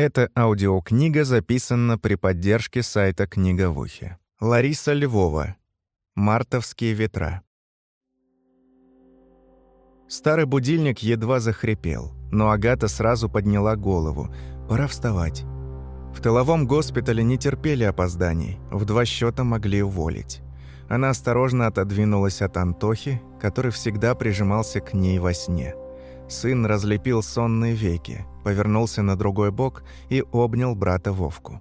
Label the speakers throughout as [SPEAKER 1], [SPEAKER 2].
[SPEAKER 1] Эта аудиокнига записана при поддержке сайта «Книга в ухе». Лариса Львова. «Мартовские ветра». Старый будильник едва захрипел, но Агата сразу подняла голову. Пора вставать. В тыловом госпитале не терпели опозданий, в два счета могли уволить. Она осторожно отодвинулась от Антохи, который всегда прижимался к ней во сне. Сын разлепил сонные веки, повернулся на другой бок и обнял брата Вовку.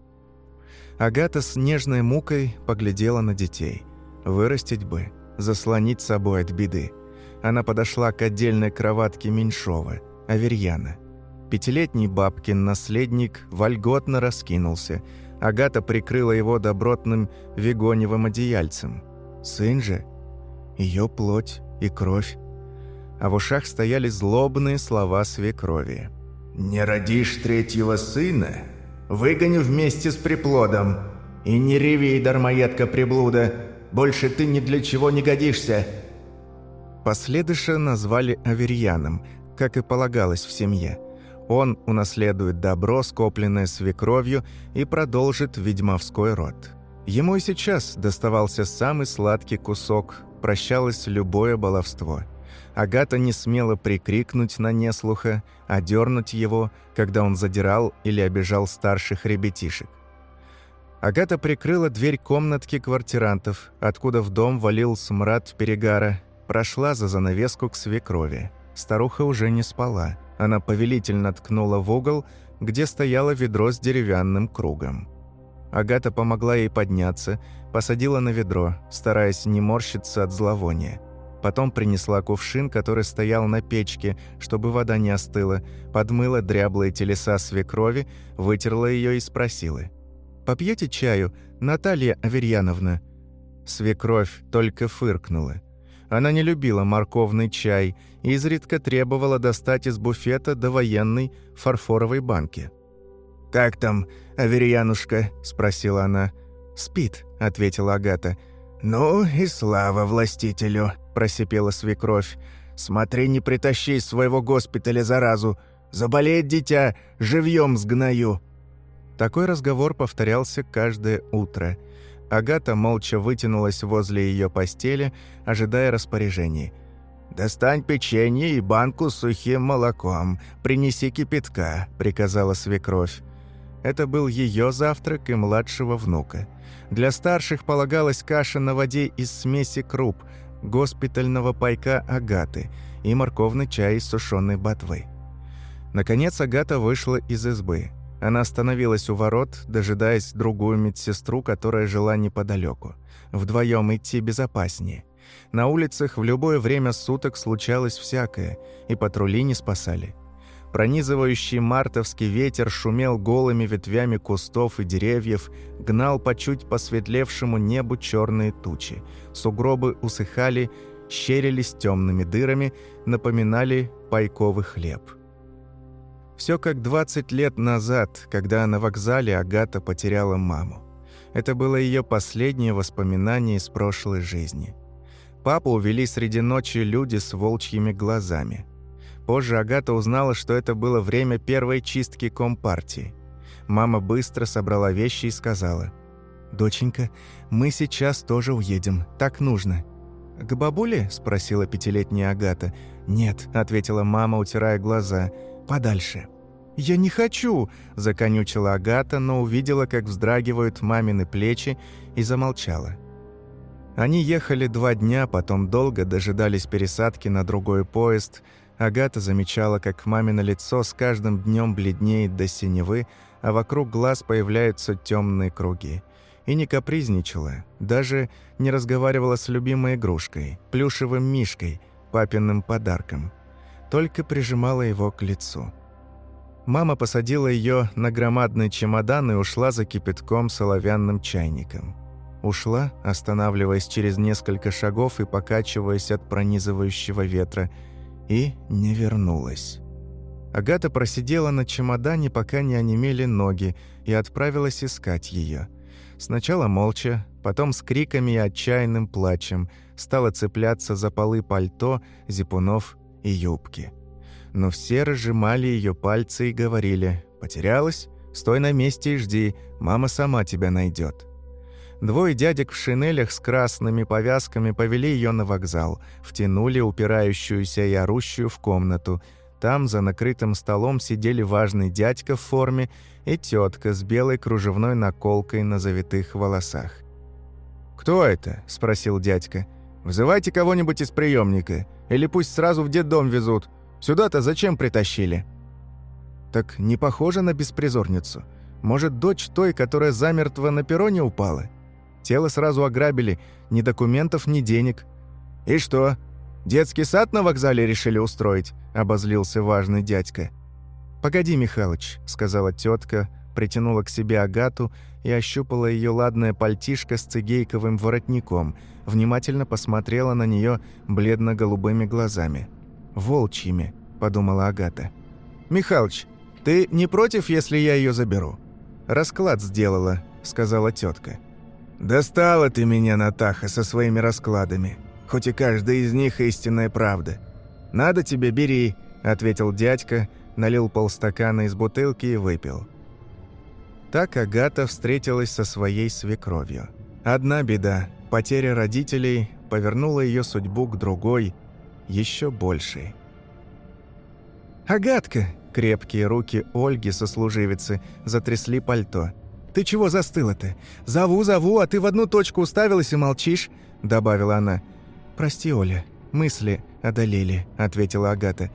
[SPEAKER 1] Агата с нежной мукой поглядела на детей. Вырастить бы, заслонить собой от беды. Она подошла к отдельной кроватке Меньшова, Аверьяна. Пятилетний бабкин наследник вольготно раскинулся. Агата прикрыла его добротным вегоневым одеяльцем. Сын же, ее плоть и кровь. А в ушах стояли злобные слова свекрови.
[SPEAKER 2] «Не родишь третьего сына, выгоню вместе с приплодом. И не реви, дармоедка приблуда, больше ты ни для чего не годишься».
[SPEAKER 1] Последыша назвали Аверьяном, как и полагалось в семье. Он унаследует добро, скопленное свекровью, и продолжит ведьмовской род. Ему и сейчас доставался самый сладкий кусок, прощалось любое баловство – Агата не смела прикрикнуть на неслуха, одернуть его, когда он задирал или обижал старших ребятишек. Агата прикрыла дверь комнатки квартирантов, откуда в дом валил смрад перегара, прошла за занавеску к свекрови. Старуха уже не спала. Она повелительно ткнула в угол, где стояло ведро с деревянным кругом. Агата помогла ей подняться, посадила на ведро, стараясь не морщиться от зловония. Потом принесла кувшин, который стоял на печке, чтобы вода не остыла, подмыла дряблые телеса свекрови, вытерла ее и спросила. «Попьете чаю, Наталья Аверьяновна?» Свекровь только фыркнула. Она не любила морковный чай и изредка требовала достать из буфета довоенной фарфоровой банки.
[SPEAKER 2] «Как там, Аверьянушка?» – спросила она.
[SPEAKER 1] «Спит», – ответила Агата.
[SPEAKER 2] «Ну и слава властителю», просипела свекровь. «Смотри, не притащи из своего госпиталя заразу. Заболеет дитя, живьем сгною».
[SPEAKER 1] Такой разговор повторялся каждое утро. Агата молча вытянулась возле ее постели, ожидая распоряжений.
[SPEAKER 2] «Достань печенье и банку с сухим молоком. Принеси кипятка», — приказала свекровь.
[SPEAKER 1] Это был ее завтрак и младшего внука. Для старших полагалась каша на воде из смеси круп, госпитального пайка Агаты и морковный чай из сушеной ботвы. Наконец Агата вышла из избы. Она остановилась у ворот, дожидаясь другую медсестру, которая жила неподалеку. Вдвоем идти безопаснее. На улицах в любое время суток случалось всякое, и патрули не спасали. Пронизывающий мартовский ветер шумел голыми ветвями кустов и деревьев, гнал по чуть посветлевшему небу черные тучи. Сугробы усыхали, щерились темными дырами, напоминали пайковый хлеб. Все как 20 лет назад, когда на вокзале Агата потеряла маму. Это было ее последнее воспоминание из прошлой жизни. Папу увели среди ночи люди с волчьими глазами – Позже Агата узнала, что это было время первой чистки Компартии. Мама быстро собрала вещи и сказала, «Доченька, мы сейчас тоже уедем, так нужно». «К бабуле?» – спросила пятилетняя Агата. «Нет», – ответила мама, утирая глаза, – «подальше». «Я не хочу!» – законючила Агата, но увидела, как вздрагивают мамины плечи, и замолчала. Они ехали два дня, потом долго дожидались пересадки на другой поезд – Агата замечала, как мамино лицо с каждым днем бледнеет до синевы, а вокруг глаз появляются темные круги. И не капризничала, даже не разговаривала с любимой игрушкой, плюшевым мишкой, папиным подарком. Только прижимала его к лицу. Мама посадила ее на громадный чемодан и ушла за кипятком с оловянным чайником. Ушла, останавливаясь через несколько шагов и покачиваясь от пронизывающего ветра – и не вернулась. Агата просидела на чемодане, пока не онемели ноги, и отправилась искать ее. Сначала молча, потом с криками и отчаянным плачем стала цепляться за полы пальто, зипунов и юбки. Но все разжимали ее пальцы и говорили «Потерялась? Стой на месте и жди, мама сама тебя найдет. Двое дядек в шинелях с красными повязками повели ее на вокзал, втянули упирающуюся и орущую в комнату. Там за накрытым столом сидели важный дядька в форме и тетка с белой кружевной наколкой на завитых волосах. «Кто это?» – спросил дядька. «Вызывайте кого-нибудь из приемника, или пусть сразу в детдом везут. Сюда-то зачем притащили?» «Так не похоже на беспризорницу. Может, дочь той, которая замертво на перроне упала?» Тело сразу ограбили, ни документов, ни денег. «И что? Детский сад на вокзале решили устроить?» – обозлился важный дядька. «Погоди, Михалыч», – сказала тетка, притянула к себе Агату и ощупала ее ладное пальтишко с цигейковым воротником, внимательно посмотрела на нее бледно-голубыми глазами. «Волчьими», – подумала Агата. «Михалыч, ты не против, если я ее заберу?» «Расклад сделала», – сказала тетка. «Достала ты меня, Натаха, со своими раскладами. Хоть и каждая из них истинная правда. Надо тебе, бери», — ответил дядька, налил полстакана из бутылки и выпил. Так Агата встретилась со своей свекровью. Одна беда – потеря родителей повернула ее судьбу к другой, еще большей. «Агатка!» – крепкие руки Ольги, сослуживицы, затрясли пальто – ты чего застыла-то? Зову, зову, а ты в одну точку уставилась и молчишь», — добавила она. «Прости, Оля, мысли одолели», — ответила Агата.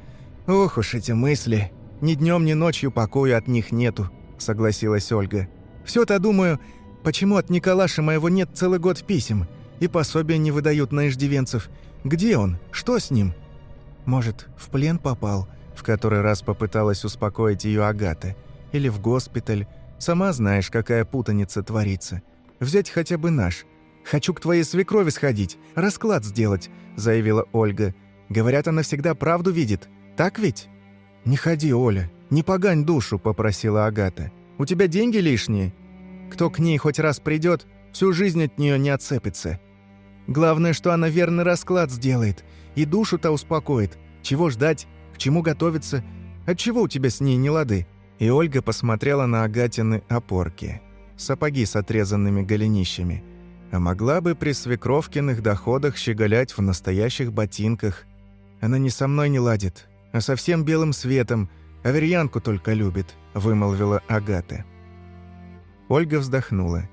[SPEAKER 1] «Ох уж эти мысли. Ни днем, ни ночью покоя от них нету», — согласилась Ольга. все то думаю, почему от Николаша моего нет целый год писем, и пособия не выдают на иждивенцев. Где он? Что с ним?» «Может, в плен попал?» — в который раз попыталась успокоить ее Агата. «Или в госпиталь?» Сама знаешь, какая путаница творится. Взять хотя бы наш. Хочу к твоей свекрови сходить, расклад сделать», — заявила Ольга. «Говорят, она всегда правду видит. Так ведь?» «Не ходи, Оля, не погань душу», — попросила Агата. «У тебя деньги лишние? Кто к ней хоть раз придет, всю жизнь от нее не отцепится. Главное, что она верный расклад сделает и душу-то успокоит. Чего ждать, к чему готовиться? Отчего у тебя с ней не лады?» И Ольга посмотрела на Агатины опорки. Сапоги с отрезанными голенищами. А могла бы при свекровкиных доходах щеголять в настоящих ботинках. Она не со мной не ладит, а со всем белым светом, а верьянку только любит, вымолвила Агата. Ольга вздохнула.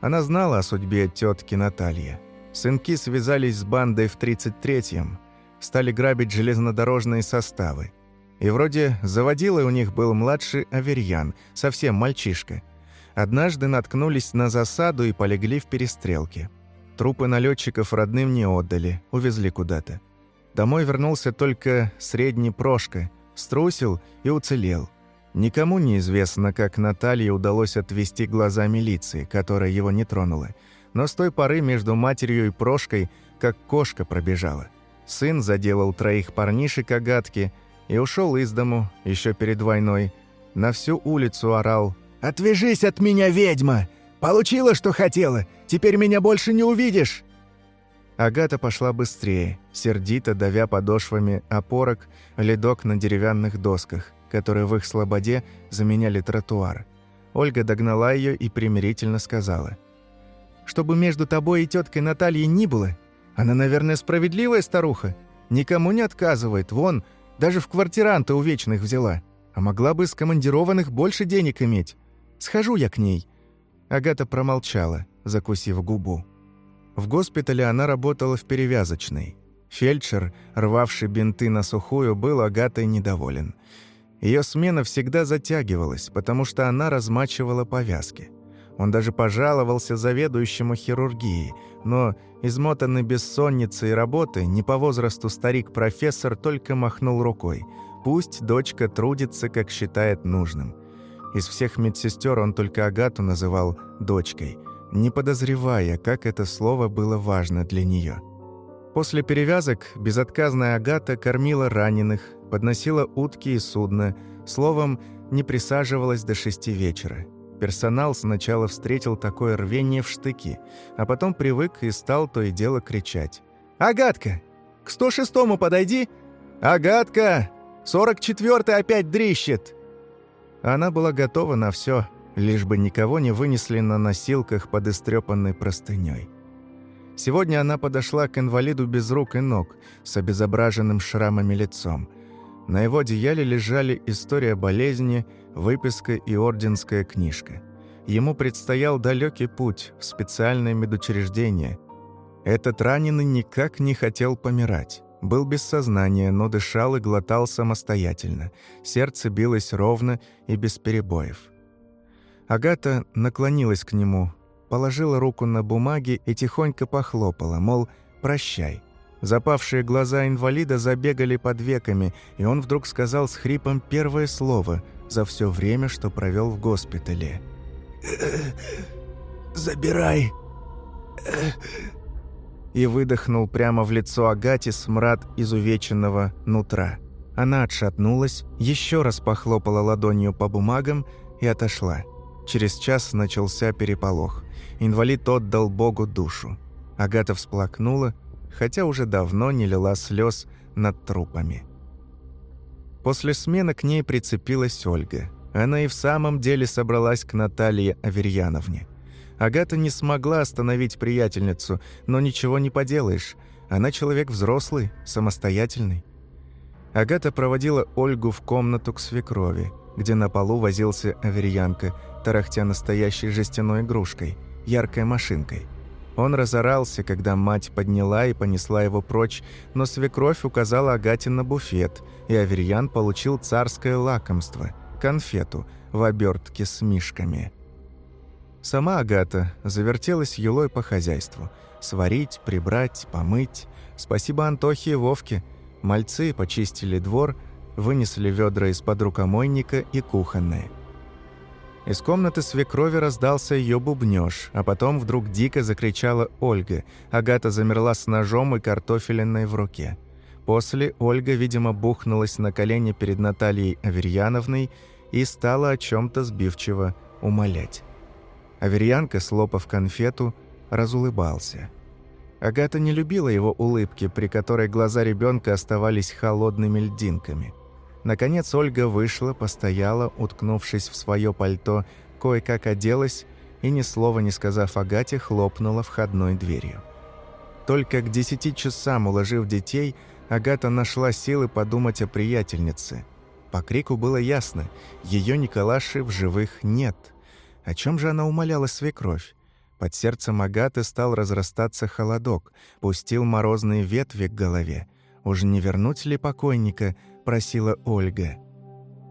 [SPEAKER 1] Она знала о судьбе тетки Натальи. Сынки связались с бандой в 33-м, стали грабить железнодорожные составы. И вроде заводилой у них был младший Аверьян, совсем мальчишка. Однажды наткнулись на засаду и полегли в перестрелке. Трупы налетчиков родным не отдали, увезли куда-то. Домой вернулся только средний Прошка, струсил и уцелел. Никому не известно, как Наталье удалось отвести глаза милиции, которая его не тронула. Но с той поры между матерью и Прошкой как кошка пробежала. Сын заделал троих парнишек Агатки – и ушел из дому еще перед войной. На всю улицу орал «Отвяжись от меня, ведьма! Получила, что хотела! Теперь меня больше не увидишь!» Агата пошла быстрее, сердито давя подошвами опорок ледок на деревянных досках, которые в их слободе заменяли тротуар. Ольга догнала ее и примирительно сказала. «Чтобы между тобой и теткой Натальей ни было, она, наверное, справедливая старуха. Никому не отказывает. Вон, даже в квартиранта у вечных взяла. А могла бы с командированных больше денег иметь. Схожу я к ней». Агата промолчала, закусив губу. В госпитале она работала в перевязочной. Фельдшер, рвавший бинты на сухую, был Агатой недоволен. Ее смена всегда затягивалась, потому что она размачивала повязки. Он даже пожаловался заведующему хирургии, но, измотанный бессонницей и работой, не по возрасту старик-профессор только махнул рукой. Пусть дочка трудится, как считает нужным. Из всех медсестер он только Агату называл «дочкой», не подозревая, как это слово было важно для нее. После перевязок безотказная Агата кормила раненых, подносила утки и судно, словом, не присаживалась до шести вечера. Персонал сначала встретил такое рвение в штыки, а потом привык и стал то и дело кричать. «Агатка! К 106-му подойди! Агатка! 44-й опять дрищет!» Она была готова на все, лишь бы никого не вынесли на носилках под истрепанной простыней. Сегодня она подошла к инвалиду без рук и ног, с обезображенным шрамами лицом. На его одеяле лежали история болезни, выписка и орденская книжка. Ему предстоял далекий путь в специальное медучреждение. Этот раненый никак не хотел помирать. Был без сознания, но дышал и глотал самостоятельно. Сердце билось ровно и без перебоев. Агата наклонилась к нему, положила руку на бумаги и тихонько похлопала, мол, «прощай». Запавшие глаза инвалида забегали под веками, и он вдруг сказал с хрипом первое слово за все время, что провел в госпитале.
[SPEAKER 2] «Забирай!»
[SPEAKER 1] И выдохнул прямо в лицо Агате смрад изувеченного нутра. Она отшатнулась, еще раз похлопала ладонью по бумагам и отошла. Через час начался переполох. Инвалид отдал Богу душу. Агата всплакнула, хотя уже давно не лила слез над трупами. После смены к ней прицепилась Ольга. Она и в самом деле собралась к Наталье Аверьяновне. Агата не смогла остановить приятельницу, но ничего не поделаешь. Она человек взрослый, самостоятельный. Агата проводила Ольгу в комнату к свекрови, где на полу возился Аверьянка – тарахтя настоящей жестяной игрушкой, яркой машинкой. Он разорался, когда мать подняла и понесла его прочь, но свекровь указала Агате на буфет, и Аверьян получил царское лакомство – конфету в обертке с мишками. Сама Агата завертелась юлой по хозяйству. Сварить, прибрать, помыть. Спасибо Антохе и Вовке. Мальцы почистили двор, вынесли ведра из-под рукомойника и кухонные – из комнаты свекрови раздался ее бубнёж, а потом вдруг дико закричала Ольга. Агата замерла с ножом и картофелиной в руке. После Ольга, видимо, бухнулась на колени перед Натальей Аверьяновной и стала о чем то сбивчиво умолять. Аверьянка, слопав конфету, разулыбался. Агата не любила его улыбки, при которой глаза ребенка оставались холодными льдинками – Наконец Ольга вышла, постояла, уткнувшись в свое пальто, кое-как оделась и, ни слова не сказав Агате, хлопнула входной дверью. Только к десяти часам, уложив детей, Агата нашла силы подумать о приятельнице. По крику было ясно, ее Николаши в живых нет. О чем же она умоляла свекровь? Под сердцем Агаты стал разрастаться холодок, пустил морозные ветви к голове. Уж не вернуть ли покойника – просила Ольга.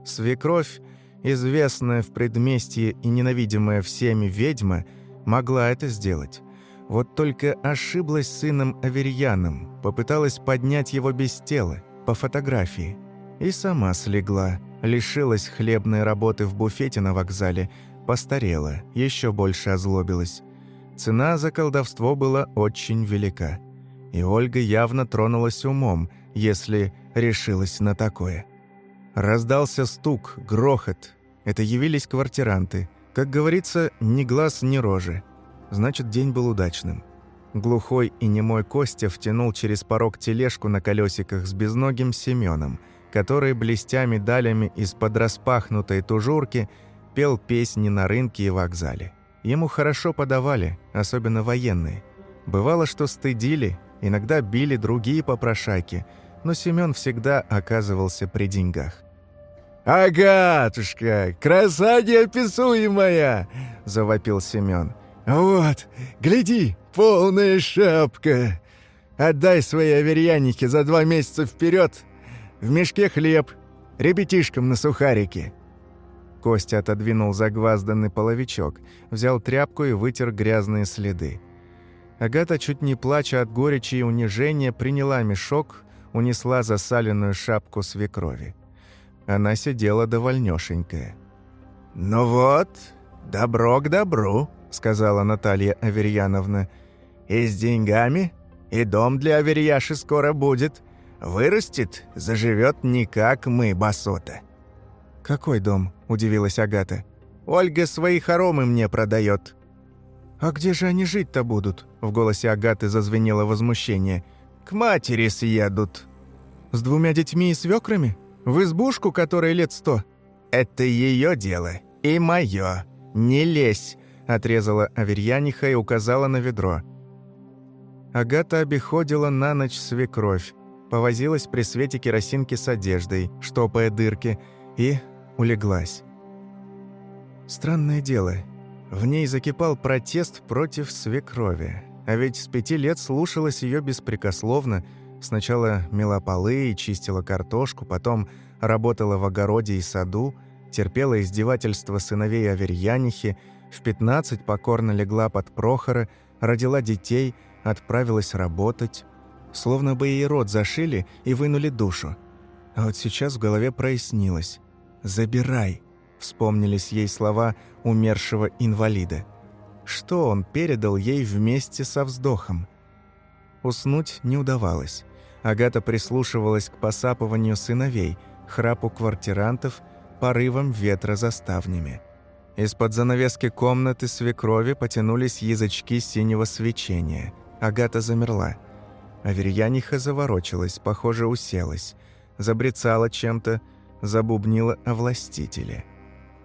[SPEAKER 1] Свекровь, известная в предместье и ненавидимая всеми ведьма, могла это сделать. Вот только ошиблась сыном Аверьяном, попыталась поднять его без тела, по фотографии. И сама слегла, лишилась хлебной работы в буфете на вокзале, постарела, еще больше озлобилась. Цена за колдовство была очень велика. И Ольга явно тронулась умом, если решилась на такое. Раздался стук, грохот. Это явились квартиранты. Как говорится, ни глаз, ни рожи. Значит, день был удачным. Глухой и немой Костя втянул через порог тележку на колесиках с безногим Семеном, который, блестя медалями из-под распахнутой тужурки, пел песни на рынке и вокзале. Ему хорошо подавали, особенно военные. Бывало, что стыдили, иногда били другие попрошайки – но Семён всегда оказывался при деньгах.
[SPEAKER 2] «Агатушка, краса неописуемая!» – завопил Семён. «Вот, гляди, полная шапка! Отдай свои аверьяники за два месяца вперед. В мешке хлеб, ребятишкам на сухарики».
[SPEAKER 1] Костя отодвинул загвазданный половичок, взял тряпку и вытер грязные следы. Агата, чуть не плача от горечи и унижения, приняла мешок, унесла засаленную шапку свекрови. Она сидела довольнёшенькая.
[SPEAKER 2] «Ну вот, добро к добру», — сказала Наталья Аверьяновна. «И с деньгами, и дом для Аверьяши скоро будет. Вырастет, заживет не как мы, басота».
[SPEAKER 1] «Какой дом?» – удивилась Агата.
[SPEAKER 2] «Ольга свои хоромы мне продает».
[SPEAKER 1] «А где же они жить-то будут?» – в голосе Агаты зазвенело возмущение –
[SPEAKER 2] к матери съедут».
[SPEAKER 1] «С двумя детьми и свекрами? В избушку, которой лет сто?» Это ее дело и мое. Не лезь!» – отрезала Аверьяниха и указала на ведро. Агата обиходила на ночь свекровь, повозилась при свете керосинки с одеждой, штопая дырки, и улеглась. Странное дело, в ней закипал протест против свекрови. А ведь с пяти лет слушалась ее беспрекословно, сначала мела полы и чистила картошку, потом работала в огороде и саду, терпела издевательства сыновей Аверьянихи, в пятнадцать покорно легла под Прохора, родила детей, отправилась работать. Словно бы ей рот зашили и вынули душу. А вот сейчас в голове прояснилось. «Забирай», — вспомнились ей слова умершего инвалида. Что он передал ей вместе со вздохом? Уснуть не удавалось. Агата прислушивалась к посапыванию сыновей, храпу квартирантов, порывам ветра за ставнями. Из-под занавески комнаты свекрови потянулись язычки синего свечения. Агата замерла — Аверьяниха заворочилась, похоже, уселась, забрецала чем-то, забубнила о властителе.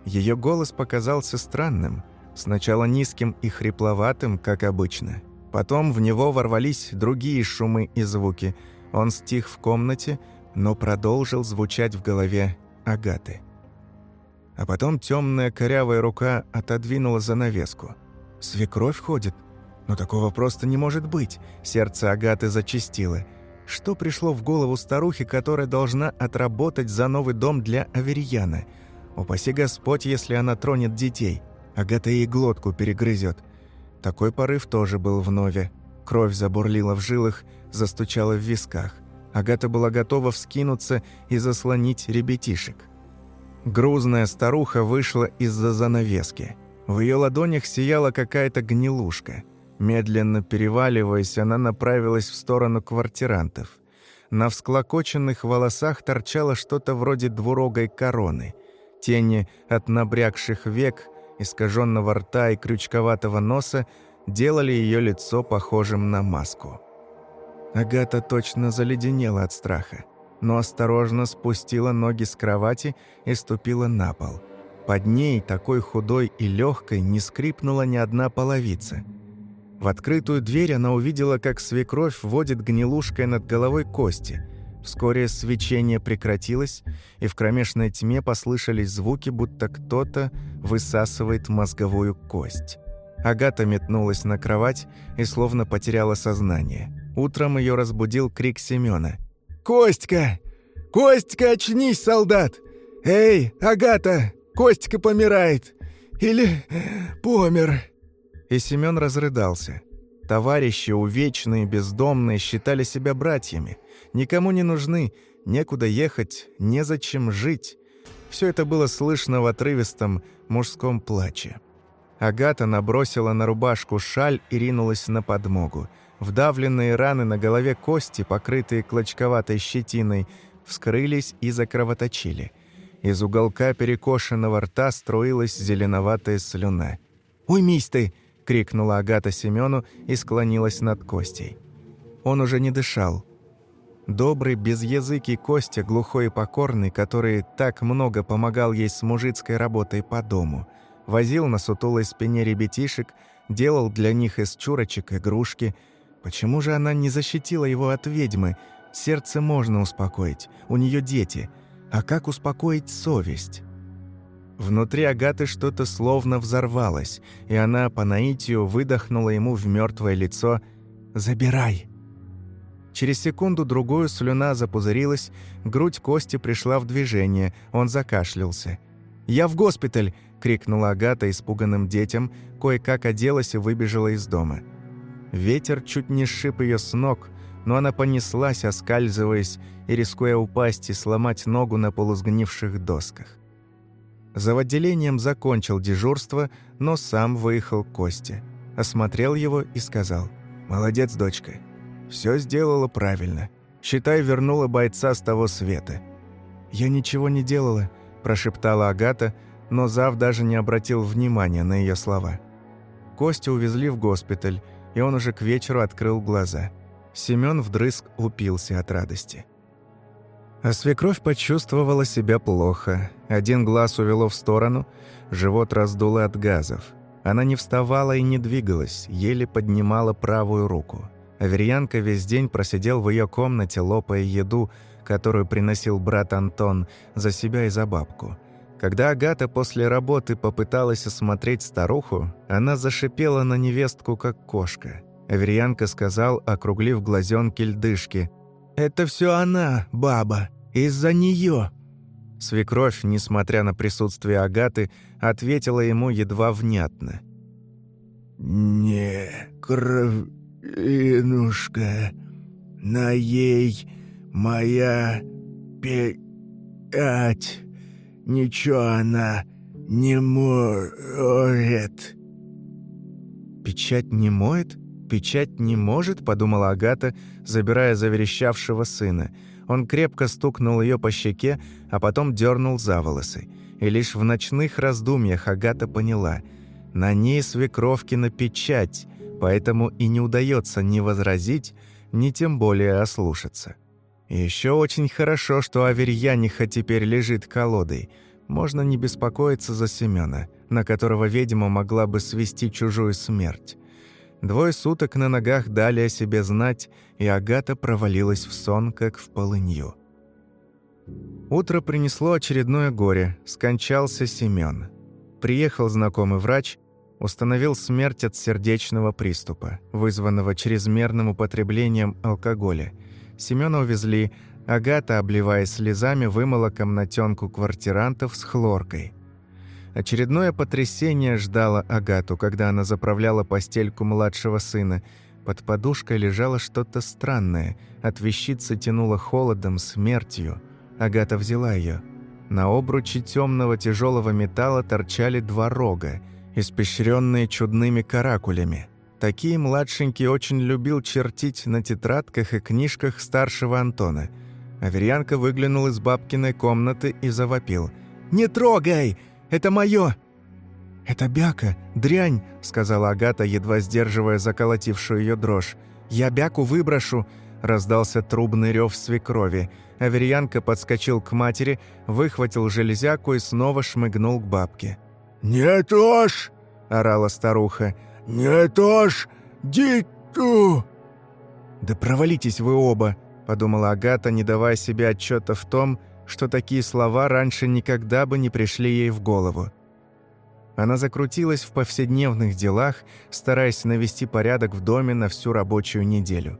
[SPEAKER 1] Ее голос показался странным, сначала низким и хрипловатым, как обычно. Потом в него ворвались другие шумы и звуки. Он стих в комнате, но продолжил звучать в голове Агаты. А потом темная корявая рука отодвинула занавеску. «Свекровь ходит?» Но такого просто не может быть. Сердце Агаты зачастило. Что пришло в голову старухи, которая должна отработать за новый дом для Аверьяна? Упаси Господь, если она тронет детей. Агата ей глотку перегрызет. Такой порыв тоже был в нове. Кровь забурлила в жилах, застучала в висках. Агата была готова вскинуться и заслонить ребятишек. Грузная старуха вышла из-за занавески. В ее ладонях сияла какая-то гнилушка – Медленно переваливаясь, она направилась в сторону квартирантов. На всклокоченных волосах торчало что-то вроде двурогой короны. Тени от набрякших век, искаженного рта и крючковатого носа делали ее лицо похожим на маску. Агата точно заледенела от страха, но осторожно спустила ноги с кровати и ступила на пол. Под ней, такой худой и легкой, не скрипнула ни одна половица – в открытую дверь она увидела, как свекровь водит гнилушкой над головой кости. Вскоре свечение прекратилось, и в кромешной тьме послышались звуки, будто кто-то высасывает мозговую кость. Агата метнулась на кровать и словно потеряла сознание. Утром ее разбудил крик Семёна.
[SPEAKER 2] «Костька! Костька, очнись, солдат! Эй, Агата, Костька помирает! Или помер!»
[SPEAKER 1] И Семён разрыдался. Товарищи, увечные, бездомные, считали себя братьями. Никому не нужны, некуда ехать, незачем жить. Все это было слышно в отрывистом мужском плаче. Агата набросила на рубашку шаль и ринулась на подмогу. Вдавленные раны на голове кости, покрытые клочковатой щетиной, вскрылись и закровоточили. Из уголка перекошенного рта струилась зеленоватая слюна. «Уймись ты!» — крикнула Агата Семену и склонилась над Костей. Он уже не дышал. Добрый, безязыкий Костя, глухой и покорный, который так много помогал ей с мужицкой работой по дому, возил на сутулой спине ребятишек, делал для них из чурочек игрушки. Почему же она не защитила его от ведьмы? Сердце можно успокоить, у нее дети. А как успокоить совесть? Внутри Агаты что-то словно взорвалось, и она по наитию выдохнула ему в мертвое лицо «Забирай!». Через секунду-другую слюна запузырилась, грудь Кости пришла в движение, он закашлялся. «Я в госпиталь!» — крикнула Агата испуганным детям, кое-как оделась и выбежала из дома. Ветер чуть не сшиб ее с ног, но она понеслась, оскальзываясь и рискуя упасть и сломать ногу на полусгнивших досках. За отделением закончил дежурство, но сам выехал к Косте. Осмотрел его и сказал, «Молодец, дочка. Все сделала правильно. Считай, вернула бойца с того света». «Я ничего не делала», – прошептала Агата, но Зав даже не обратил внимания на ее слова. Костю увезли в госпиталь, и он уже к вечеру открыл глаза. Семён вдрызг упился от радости. А свекровь почувствовала себя плохо. Один глаз увело в сторону, живот раздуло от газов. Она не вставала и не двигалась, еле поднимала правую руку. Аверьянка весь день просидел в ее комнате, лопая еду, которую приносил брат Антон, за себя и за бабку. Когда Агата после работы попыталась осмотреть старуху, она зашипела на невестку, как кошка. Аверьянка сказал, округлив глазенки льдышки, «Это все она, баба, из-за нее». Свекровь, несмотря на присутствие Агаты, ответила ему едва внятно.
[SPEAKER 2] «Не, кровинушка, на ей моя пять, ничего она не может».
[SPEAKER 1] «Печать не моет? Печать не может?» – подумала Агата, забирая заверещавшего сына – он крепко стукнул ее по щеке, а потом дернул за волосы. И лишь в ночных раздумьях Агата поняла – на ней свекровкина печать, поэтому и не удается ни возразить, ни тем более ослушаться. Еще очень хорошо, что Аверьяниха теперь лежит колодой. Можно не беспокоиться за Семена, на которого ведьма могла бы свести чужую смерть. Двое суток на ногах дали о себе знать, и Агата провалилась в сон, как в полынью. Утро принесло очередное горе. Скончался Семен. Приехал знакомый врач, установил смерть от сердечного приступа, вызванного чрезмерным употреблением алкоголя. Семена увезли, Агата, обливаясь слезами, вымыла комнатенку квартирантов с хлоркой – Очередное потрясение ждало Агату, когда она заправляла постельку младшего сына. Под подушкой лежало что-то странное. От вещицы тянуло холодом, смертью. Агата взяла ее. На обруче темного тяжелого металла торчали два рога, испещренные чудными каракулями. Такие младшенький очень любил чертить на тетрадках и книжках старшего Антона. Аверьянка выглянул из бабкиной комнаты и завопил. «Не трогай! Это мое!» «Это бяка, дрянь», — сказала Агата, едва сдерживая заколотившую ее дрожь. «Я бяку выброшу», — раздался трубный рев свекрови. Аверьянка подскочил к матери, выхватил железяку и снова шмыгнул к бабке.
[SPEAKER 2] «Не тошь!» — орала старуха. «Не тошь! Диту!»
[SPEAKER 1] «Да провалитесь вы оба!» — подумала Агата, не давая себе отчета в том, что такие слова раньше никогда бы не пришли ей в голову. Она закрутилась в повседневных делах, стараясь навести порядок в доме на всю рабочую неделю.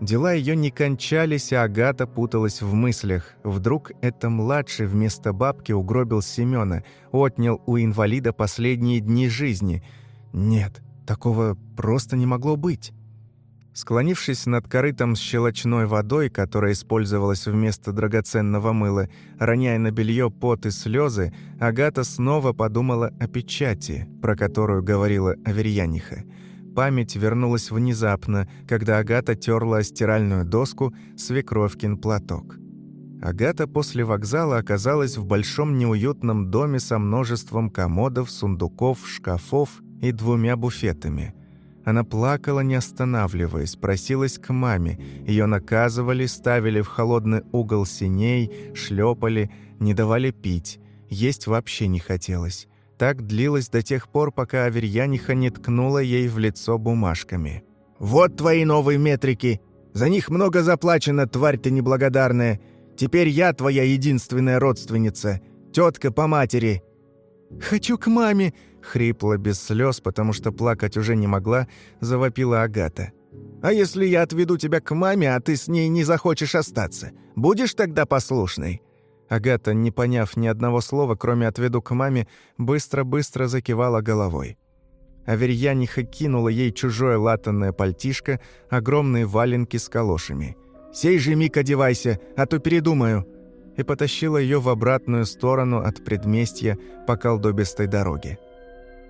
[SPEAKER 1] Дела ее не кончались, а Агата путалась в мыслях. Вдруг это младший вместо бабки угробил Семена, отнял у инвалида последние дни жизни. Нет, такого просто не могло быть. Склонившись над корытом с щелочной водой, которая использовалась вместо драгоценного мыла, роняя на белье пот и слезы, Агата снова подумала о печати, про которую говорила Аверьяниха. Память вернулась внезапно, когда Агата терла стиральную доску свекровкин платок. Агата после вокзала оказалась в большом неуютном доме со множеством комодов, сундуков, шкафов и двумя буфетами – она плакала, не останавливаясь, просилась к маме. Ее наказывали, ставили в холодный угол синей, шлепали, не давали пить. Есть вообще не хотелось. Так длилось до тех пор, пока Аверьяниха не ткнула ей в лицо бумажками. «Вот твои новые метрики! За них много заплачено, тварь ты неблагодарная! Теперь я твоя единственная родственница, тетка по матери!» «Хочу к маме!» Хрипла без слез, потому что плакать уже не могла, завопила Агата. «А если я отведу тебя к маме, а ты с ней не захочешь остаться? Будешь тогда послушной?» Агата, не поняв ни одного слова, кроме «отведу к маме», быстро-быстро закивала головой. Аверьяниха кинула ей чужое латанное пальтишко, огромные валенки с калошами. «Сей же миг одевайся, а то передумаю!» И потащила ее в обратную сторону от предместья по колдобистой дороге.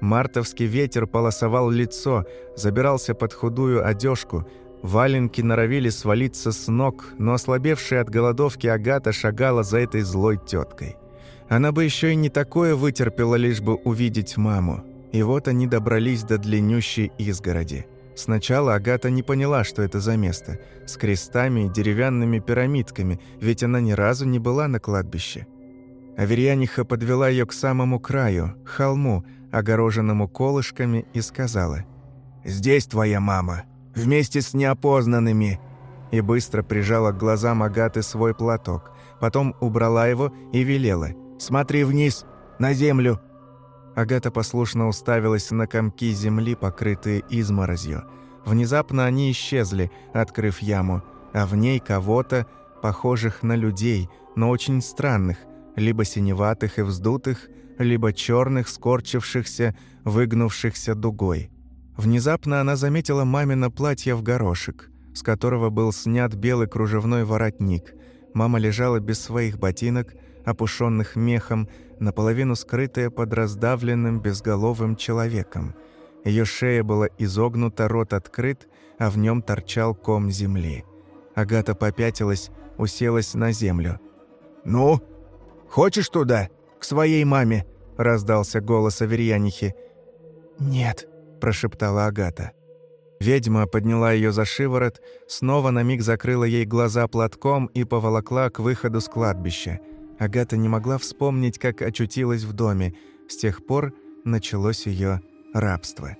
[SPEAKER 1] Мартовский ветер полосовал лицо, забирался под худую одежку. Валенки норовили свалиться с ног, но ослабевшая от голодовки Агата шагала за этой злой теткой. Она бы еще и не такое вытерпела, лишь бы увидеть маму. И вот они добрались до длиннющей изгороди. Сначала Агата не поняла, что это за место, с крестами и деревянными пирамидками, ведь она ни разу не была на кладбище. Аверьяниха подвела ее к самому краю, холму, огороженному колышками, и сказала «Здесь твоя мама, вместе с неопознанными». И быстро прижала к глазам Агаты свой платок, потом убрала его и велела «Смотри вниз, на землю». Агата послушно уставилась на комки земли, покрытые изморозью. Внезапно они исчезли, открыв яму, а в ней кого-то, похожих на людей, но очень странных, либо синеватых и вздутых, либо черных, скорчившихся, выгнувшихся дугой. Внезапно она заметила мамино платье в горошек, с которого был снят белый кружевной воротник. Мама лежала без своих ботинок, опушенных мехом, наполовину скрытая под раздавленным безголовым человеком. Ее шея была изогнута, рот открыт, а в нем торчал ком земли. Агата попятилась, уселась на землю. «Ну, хочешь туда, к своей маме?» – раздался голос Аверьянихи.
[SPEAKER 2] «Нет», – прошептала Агата.
[SPEAKER 1] Ведьма подняла ее за шиворот, снова на миг закрыла ей глаза платком и поволокла к выходу с кладбища – Агата не могла вспомнить, как очутилась в доме. С тех пор началось ее рабство.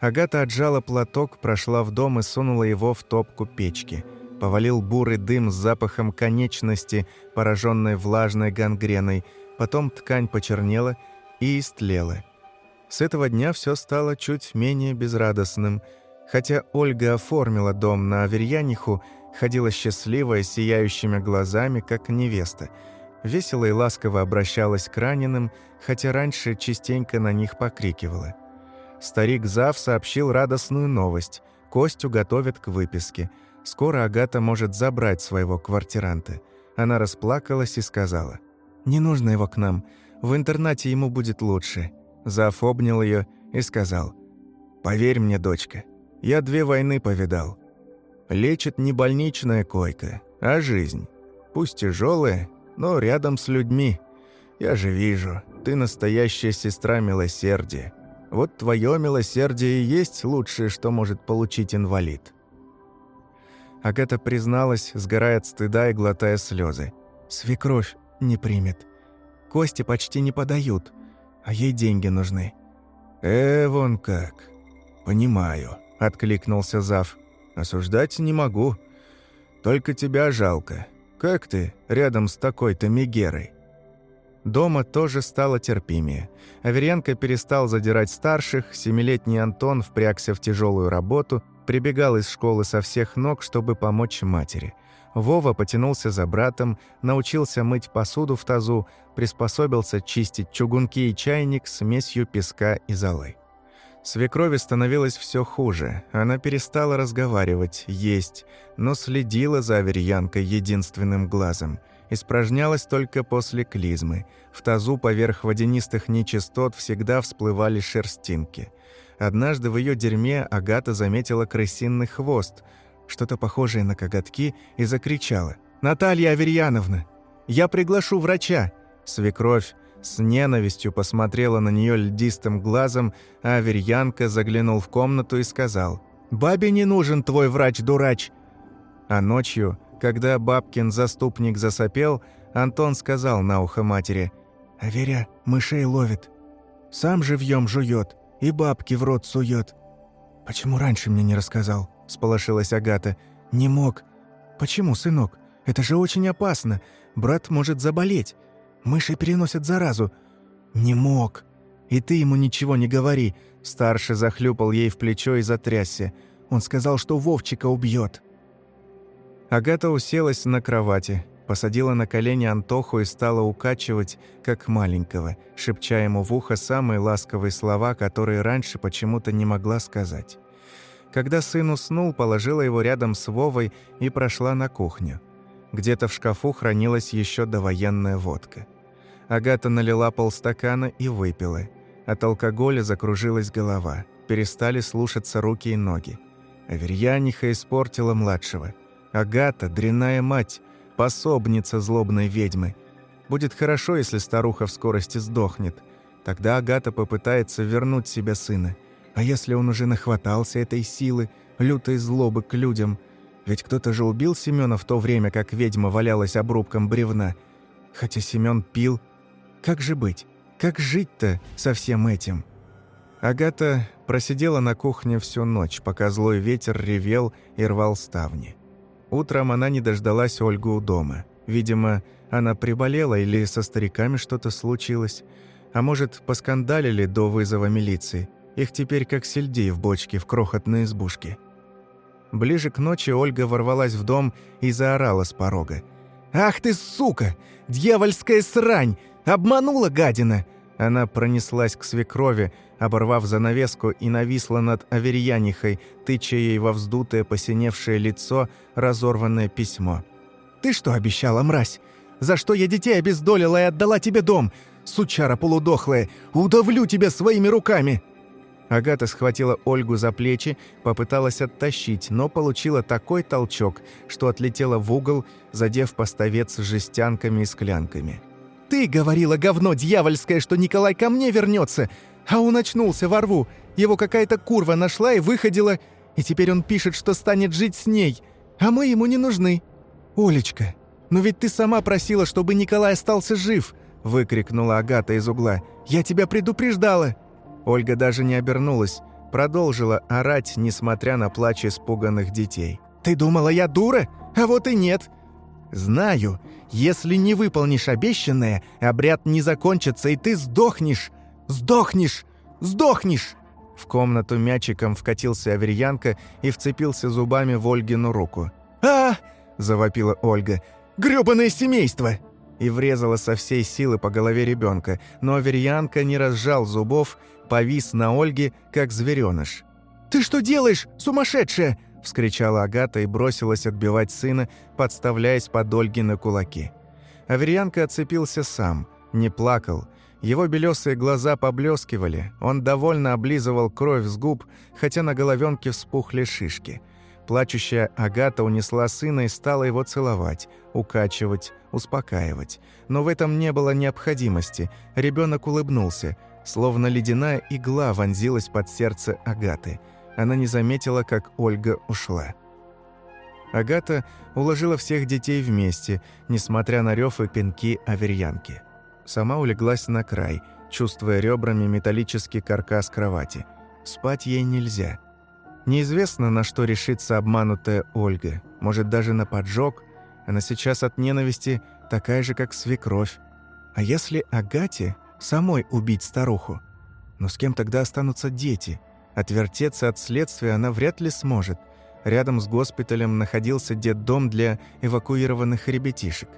[SPEAKER 1] Агата отжала платок, прошла в дом и сунула его в топку печки. Повалил бурый дым с запахом конечности, пораженной влажной гангреной. Потом ткань почернела и истлела. С этого дня все стало чуть менее безрадостным. Хотя Ольга оформила дом на Аверьяниху, ходила счастливая, сияющими глазами, как невеста. Весело и ласково обращалась к раненым, хотя раньше частенько на них покрикивала. Старик Зав сообщил радостную новость. Костю готовят к выписке. Скоро Агата может забрать своего квартиранта. Она расплакалась и сказала, «Не нужно его к нам. В интернате ему будет лучше». Зав обнял ее и сказал, «Поверь мне, дочка, я две войны повидал. Лечит не больничная койка, а жизнь. Пусть тяжелая, но рядом с людьми. Я же вижу, ты настоящая сестра милосердия. Вот твое милосердие и есть лучшее, что может получить инвалид». Агата призналась, сгорая от стыда и глотая слезы. «Свекровь не примет. Кости почти не подают, а ей деньги нужны». «Э, вон как. Понимаю», — откликнулся Зав. Осуждать не могу. Только тебя жалко. Как ты рядом с такой-то Мегерой?» Дома тоже стало терпимее. Аверьянка перестал задирать старших, семилетний Антон впрягся в тяжелую работу, прибегал из школы со всех ног, чтобы помочь матери. Вова потянулся за братом, научился мыть посуду в тазу, приспособился чистить чугунки и чайник смесью песка и золы. Свекрови становилось все хуже. Она перестала разговаривать, есть, но следила за аверьянкой единственным глазом. Испражнялась только после клизмы. В тазу поверх водянистых нечистот всегда всплывали шерстинки. Однажды в ее дерьме Агата заметила крысиный хвост, что-то похожее на коготки, и закричала. «Наталья Аверьяновна, я приглашу врача!» Свекровь с ненавистью посмотрела на нее льдистым глазом, а Аверьянка заглянул в комнату и сказал «Бабе не нужен твой врач-дурач». А ночью, когда бабкин заступник засопел, Антон сказал на ухо матери «Аверя мышей ловит, сам живьем жует и бабки в рот сует». «Почему раньше мне не рассказал?» – сполошилась Агата. «Не мог». «Почему, сынок? Это же очень опасно. Брат может заболеть. Мыши переносят заразу». «Не мог. И ты ему ничего не говори». Старший захлюпал ей в плечо и затрясся. Он сказал, что Вовчика убьет. Агата уселась на кровати, посадила на колени Антоху и стала укачивать, как маленького, шепча ему в ухо самые ласковые слова, которые раньше почему-то не могла сказать. Когда сын уснул, положила его рядом с Вовой и прошла на кухню. Где-то в шкафу хранилась еще довоенная водка. Агата налила полстакана и выпила. От алкоголя закружилась голова. Перестали слушаться руки и ноги. Аверьяниха испортила младшего. Агата – дрянная мать, пособница злобной ведьмы. Будет хорошо, если старуха в скорости сдохнет. Тогда Агата попытается вернуть себе сына. А если он уже нахватался этой силы, лютой злобы к людям? Ведь кто-то же убил Семёна в то время, как ведьма валялась обрубком бревна. Хотя Семён пил. Как же быть? Как жить-то со всем этим? Агата просидела на кухне всю ночь, пока злой ветер ревел и рвал ставни. Утром она не дождалась Ольгу у дома. Видимо, она приболела или со стариками что-то случилось. А может, поскандалили до вызова милиции. Их теперь как сельдей в бочке в крохотной избушке. Ближе к ночи Ольга ворвалась в дом и заорала с порога. «Ах ты, сука! Дьявольская срань! Обманула гадина!» Она пронеслась к свекрови, оборвав занавеску и нависла над Аверьянихой, тыча ей во вздутое посиневшее лицо разорванное письмо. «Ты что обещала, мразь? За что я детей обездолила и отдала тебе дом? Сучара полудохлая! Удавлю тебя своими руками!» Агата схватила Ольгу за плечи, попыталась оттащить, но получила такой толчок, что отлетела в угол, задев поставец с жестянками и склянками. «Ты говорила, говно дьявольское, что Николай ко мне вернется, а он очнулся во рву. Его какая-то курва нашла и выходила, и теперь он пишет, что станет жить с ней, а мы ему не нужны. Олечка, но ведь ты сама просила, чтобы Николай остался жив!» выкрикнула Агата из угла. «Я тебя предупреждала!» Ольга даже не обернулась, продолжила орать, несмотря на плач испуганных детей. «Ты думала, я дура? А вот и нет!» «Знаю, если не выполнишь обещанное, обряд не закончится, и ты сдохнешь! Сдохнешь! Сдохнешь!» В комнату мячиком вкатился Аверьянка и вцепился зубами в Ольгину руку. «А!» – завопила Ольга. «Грёбаное семейство!» И врезала со всей силы по голове ребенка, но Аверьянка не разжал зубов, повис на Ольге, как зверёныш. «Ты что делаешь, сумасшедшая?» – вскричала Агата и бросилась отбивать сына, подставляясь под Ольгины кулаки. Аверьянка отцепился сам, не плакал. Его белесые глаза поблескивали, он довольно облизывал кровь с губ, хотя на головенке вспухли шишки. Плачущая Агата унесла сына и стала его целовать, укачивать, успокаивать. Но в этом не было необходимости. Ребенок улыбнулся – Словно ледяная игла вонзилась под сердце Агаты. Она не заметила, как Ольга ушла. Агата уложила всех детей вместе, несмотря на рев и пинки аверьянки. Сама улеглась на край, чувствуя ребрами металлический каркас кровати. Спать ей нельзя. Неизвестно, на что решится обманутая Ольга. Может, даже на поджог. Она сейчас от ненависти такая же, как свекровь. А если Агате самой убить старуху. Но с кем тогда останутся дети? Отвертеться от следствия она вряд ли сможет. Рядом с госпиталем находился детдом для эвакуированных ребятишек.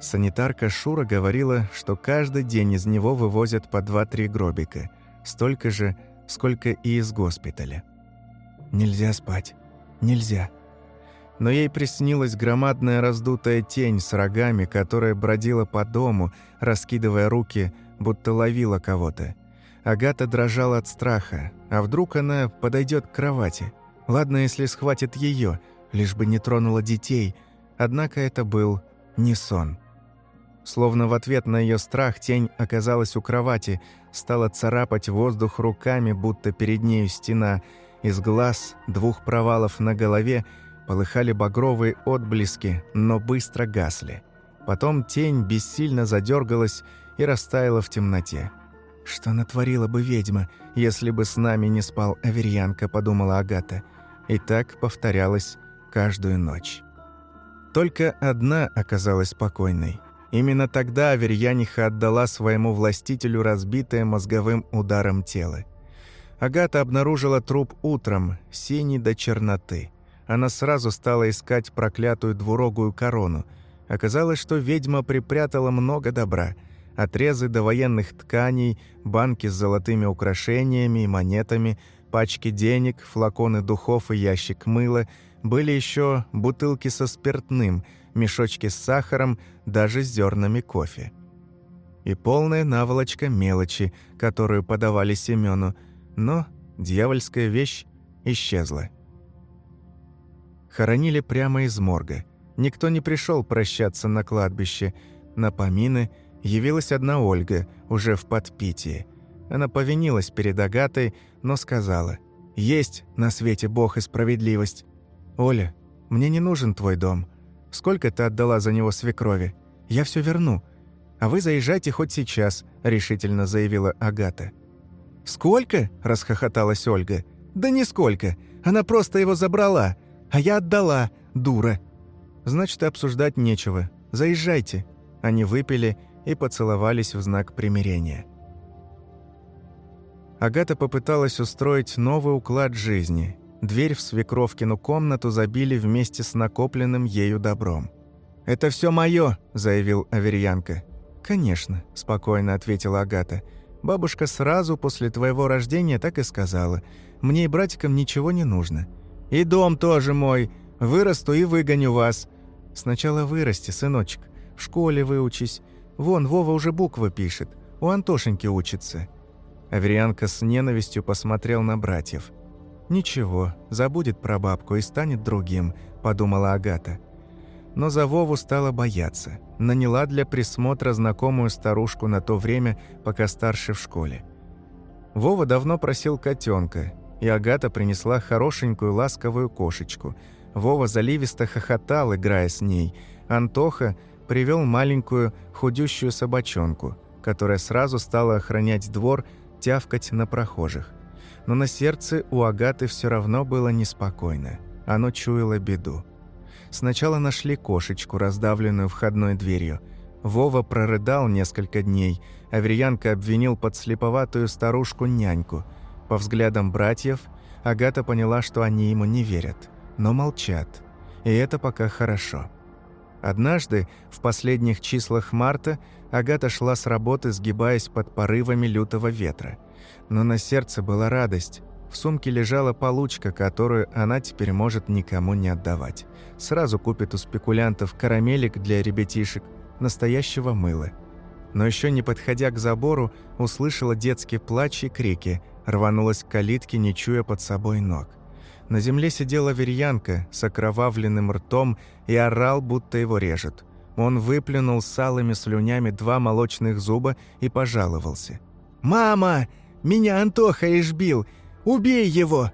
[SPEAKER 1] Санитарка Шура говорила, что каждый день из него вывозят по 2-3 гробика. Столько же, сколько и из госпиталя. Нельзя спать. Нельзя. Но ей приснилась громадная раздутая тень с рогами, которая бродила по дому, раскидывая руки будто ловила кого-то. Агата дрожала от страха. А вдруг она подойдет к кровати? Ладно, если схватит ее, лишь бы не тронула детей. Однако это был не сон. Словно в ответ на ее страх тень оказалась у кровати, стала царапать воздух руками, будто перед нею стена. Из глаз, двух провалов на голове, полыхали багровые отблески, но быстро гасли. Потом тень бессильно задергалась и растаяла в темноте. «Что натворила бы ведьма, если бы с нами не спал Аверьянка», — подумала Агата. И так повторялось каждую ночь. Только одна оказалась спокойной. Именно тогда Аверьяниха отдала своему властителю разбитое мозговым ударом тело. Агата обнаружила труп утром, синий до черноты. Она сразу стала искать проклятую двурогую корону. Оказалось, что ведьма припрятала много добра — отрезы довоенных тканей, банки с золотыми украшениями и монетами, пачки денег, флаконы духов и ящик мыла, были еще бутылки со спиртным, мешочки с сахаром, даже с зернами кофе. И полная наволочка мелочи, которую подавали Семену, но дьявольская вещь исчезла. Хоронили прямо из морга. Никто не пришел прощаться на кладбище. На помины – явилась одна Ольга, уже в подпитии. Она повинилась перед Агатой, но сказала, «Есть на свете Бог и справедливость. Оля, мне не нужен твой дом. Сколько ты отдала за него свекрови? Я все верну. А вы заезжайте хоть сейчас», — решительно заявила Агата. «Сколько?» – расхохоталась Ольга. «Да нисколько. Она просто его забрала. А я отдала, дура». «Значит, обсуждать нечего. Заезжайте». Они выпили и поцеловались в знак примирения. Агата попыталась устроить новый уклад жизни. Дверь в свекровкину комнату забили вместе с накопленным ею добром. «Это все мое», – заявил Аверьянка. «Конечно», – спокойно ответила Агата. «Бабушка сразу после твоего рождения так и сказала. Мне и братикам ничего не нужно. И дом тоже мой. Вырасту и выгоню вас. Сначала вырасти, сыночек. В школе выучись. Вон, Вова уже буквы пишет. У Антошеньки учится. Аверианка с ненавистью посмотрел на братьев. «Ничего, забудет про бабку и станет другим», – подумала Агата. Но за Вову стала бояться. Наняла для присмотра знакомую старушку на то время, пока старше в школе. Вова давно просил котенка, и Агата принесла хорошенькую ласковую кошечку. Вова заливисто хохотал, играя с ней. Антоха привел маленькую худющую собачонку, которая сразу стала охранять двор тявкать на прохожих. Но на сердце у Агаты все равно было неспокойно. Оно чуяло беду. Сначала нашли кошечку, раздавленную входной дверью. Вова прорыдал несколько дней. Аверьянка обвинил подслеповатую старушку-няньку. По взглядам братьев, Агата поняла, что они ему не верят, но молчат. И это пока хорошо. Однажды, в последних числах марта, Агата шла с работы, сгибаясь под порывами лютого ветра. Но на сердце была радость. В сумке лежала получка, которую она теперь может никому не отдавать. Сразу купит у спекулянтов карамелик для ребятишек, настоящего мыла. Но еще не подходя к забору, услышала детский плач и крики, рванулась к калитке, не чуя под собой ног. На земле сидела верьянка с окровавленным ртом и орал, будто его режут. Он выплюнул с алыми слюнями два молочных зуба и пожаловался. «Мама! Меня Антоха избил! Убей его!»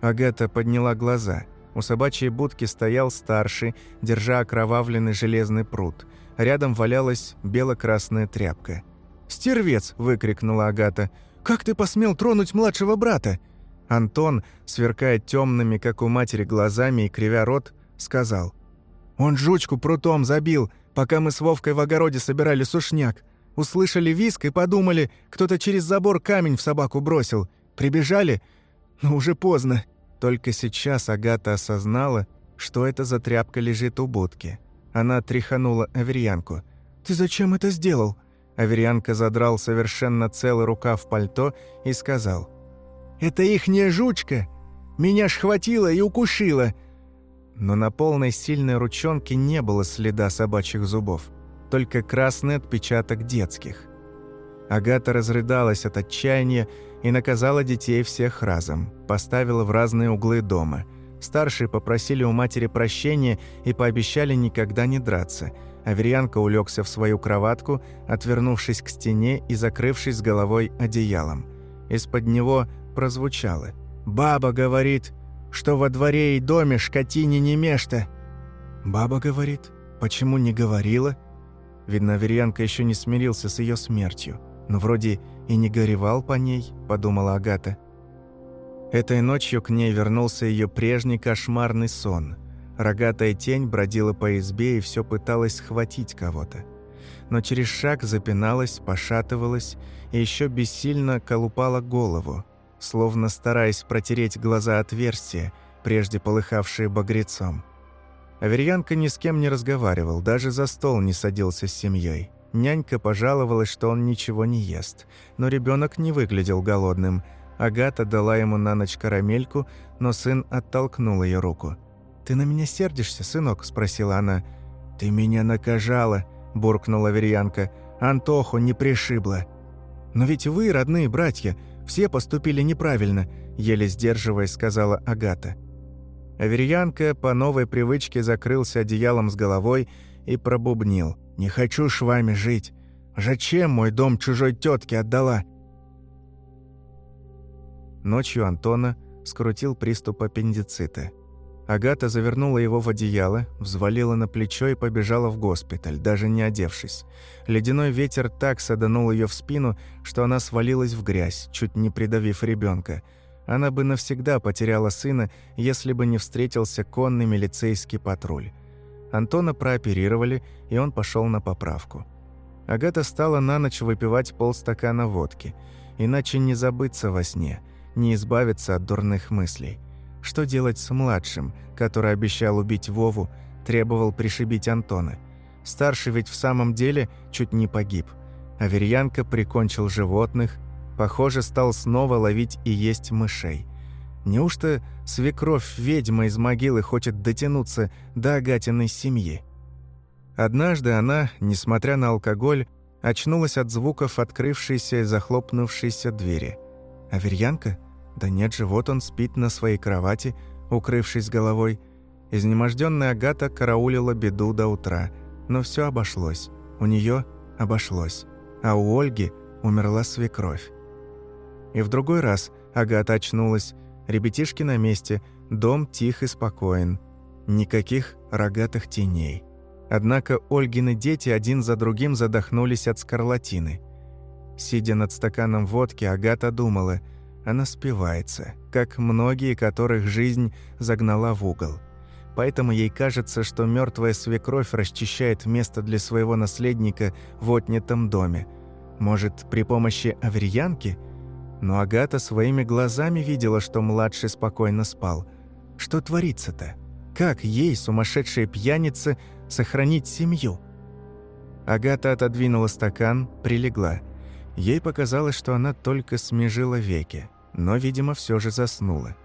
[SPEAKER 1] Агата подняла глаза. У собачьей будки стоял старший, держа окровавленный железный пруд. Рядом валялась бело-красная тряпка. «Стервец!» – выкрикнула Агата. «Как ты посмел тронуть младшего брата?» Антон, сверкая темными, как у матери, глазами и кривя рот, сказал. «Он жучку прутом забил, пока мы с Вовкой в огороде собирали сушняк. Услышали виск и подумали, кто-то через забор камень в собаку бросил. Прибежали, но уже поздно». Только сейчас Агата осознала, что это за тряпка лежит у будки. Она тряханула Аверьянку. «Ты зачем это сделал?» Аверьянка задрал совершенно целый рукав пальто и сказал. Это ихняя жучка. Меня ж хватило и укушила». Но на полной сильной ручонке не было следа собачьих зубов, только красный отпечаток детских. Агата разрыдалась от отчаяния и наказала детей всех разом, поставила в разные углы дома. Старшие попросили у матери прощения и пообещали никогда не драться. Аверьянка улегся в свою кроватку, отвернувшись к стене и закрывшись головой одеялом. Из-под него прозвучало. «Баба говорит, что во дворе и доме шкатине не мешто». «Баба говорит? Почему не говорила?» Видно, Аверьянка еще не смирился с ее смертью. Но вроде и не горевал по ней, подумала Агата. Этой ночью к ней вернулся ее прежний кошмарный сон. Рогатая тень бродила по избе и все пыталась схватить кого-то. Но через шаг запиналась, пошатывалась и еще бессильно колупала голову словно стараясь протереть глаза отверстия, прежде полыхавшие багрецом. Аверьянка ни с кем не разговаривал, даже за стол не садился с семьей. Нянька пожаловалась, что он ничего не ест, но ребенок не выглядел голодным. Агата дала ему на ночь карамельку, но сын оттолкнул ее руку. «Ты на меня сердишься, сынок?» – спросила она. «Ты меня накажала», – буркнула Аверьянка. «Антоху не пришибла». «Но ведь вы, родные братья, все поступили неправильно», – еле сдерживаясь, сказала Агата. Аверьянка по новой привычке закрылся одеялом с головой и пробубнил. «Не хочу с вами жить. Зачем мой дом чужой тетке отдала?» Ночью Антона скрутил приступ аппендицита. Агата завернула его в одеяло, взвалила на плечо и побежала в госпиталь, даже не одевшись. Ледяной ветер так саданул ее в спину, что она свалилась в грязь, чуть не придавив ребенка. Она бы навсегда потеряла сына, если бы не встретился конный милицейский патруль. Антона прооперировали, и он пошел на поправку. Агата стала на ночь выпивать полстакана водки, иначе не забыться во сне, не избавиться от дурных мыслей. Что делать с младшим, который обещал убить Вову, требовал пришибить Антона? Старший ведь в самом деле чуть не погиб. Аверьянка прикончил животных, похоже, стал снова ловить и есть мышей. Неужто свекровь ведьма из могилы хочет дотянуться до Агатиной семьи? Однажды она, несмотря на алкоголь, очнулась от звуков открывшейся и захлопнувшейся двери. Аверьянка? Да нет же, вот он спит на своей кровати, укрывшись головой. Изнеможденная Агата караулила беду до утра, но все обошлось. У нее обошлось. А у Ольги умерла свекровь. И в другой раз Агата очнулась. Ребятишки на месте, дом тих и спокоен. Никаких рогатых теней. Однако Ольгины дети один за другим задохнулись от скарлатины. Сидя над стаканом водки, Агата думала – она спивается, как многие, которых жизнь загнала в угол. Поэтому ей кажется, что мертвая свекровь расчищает место для своего наследника в отнятом доме. Может, при помощи аверьянки? Но Агата своими глазами видела, что младший спокойно спал. Что творится-то? Как ей, сумасшедшей пьянице, сохранить семью? Агата отодвинула стакан, прилегла – Ей показалось, что она только смежила веки, но, видимо, все же заснула.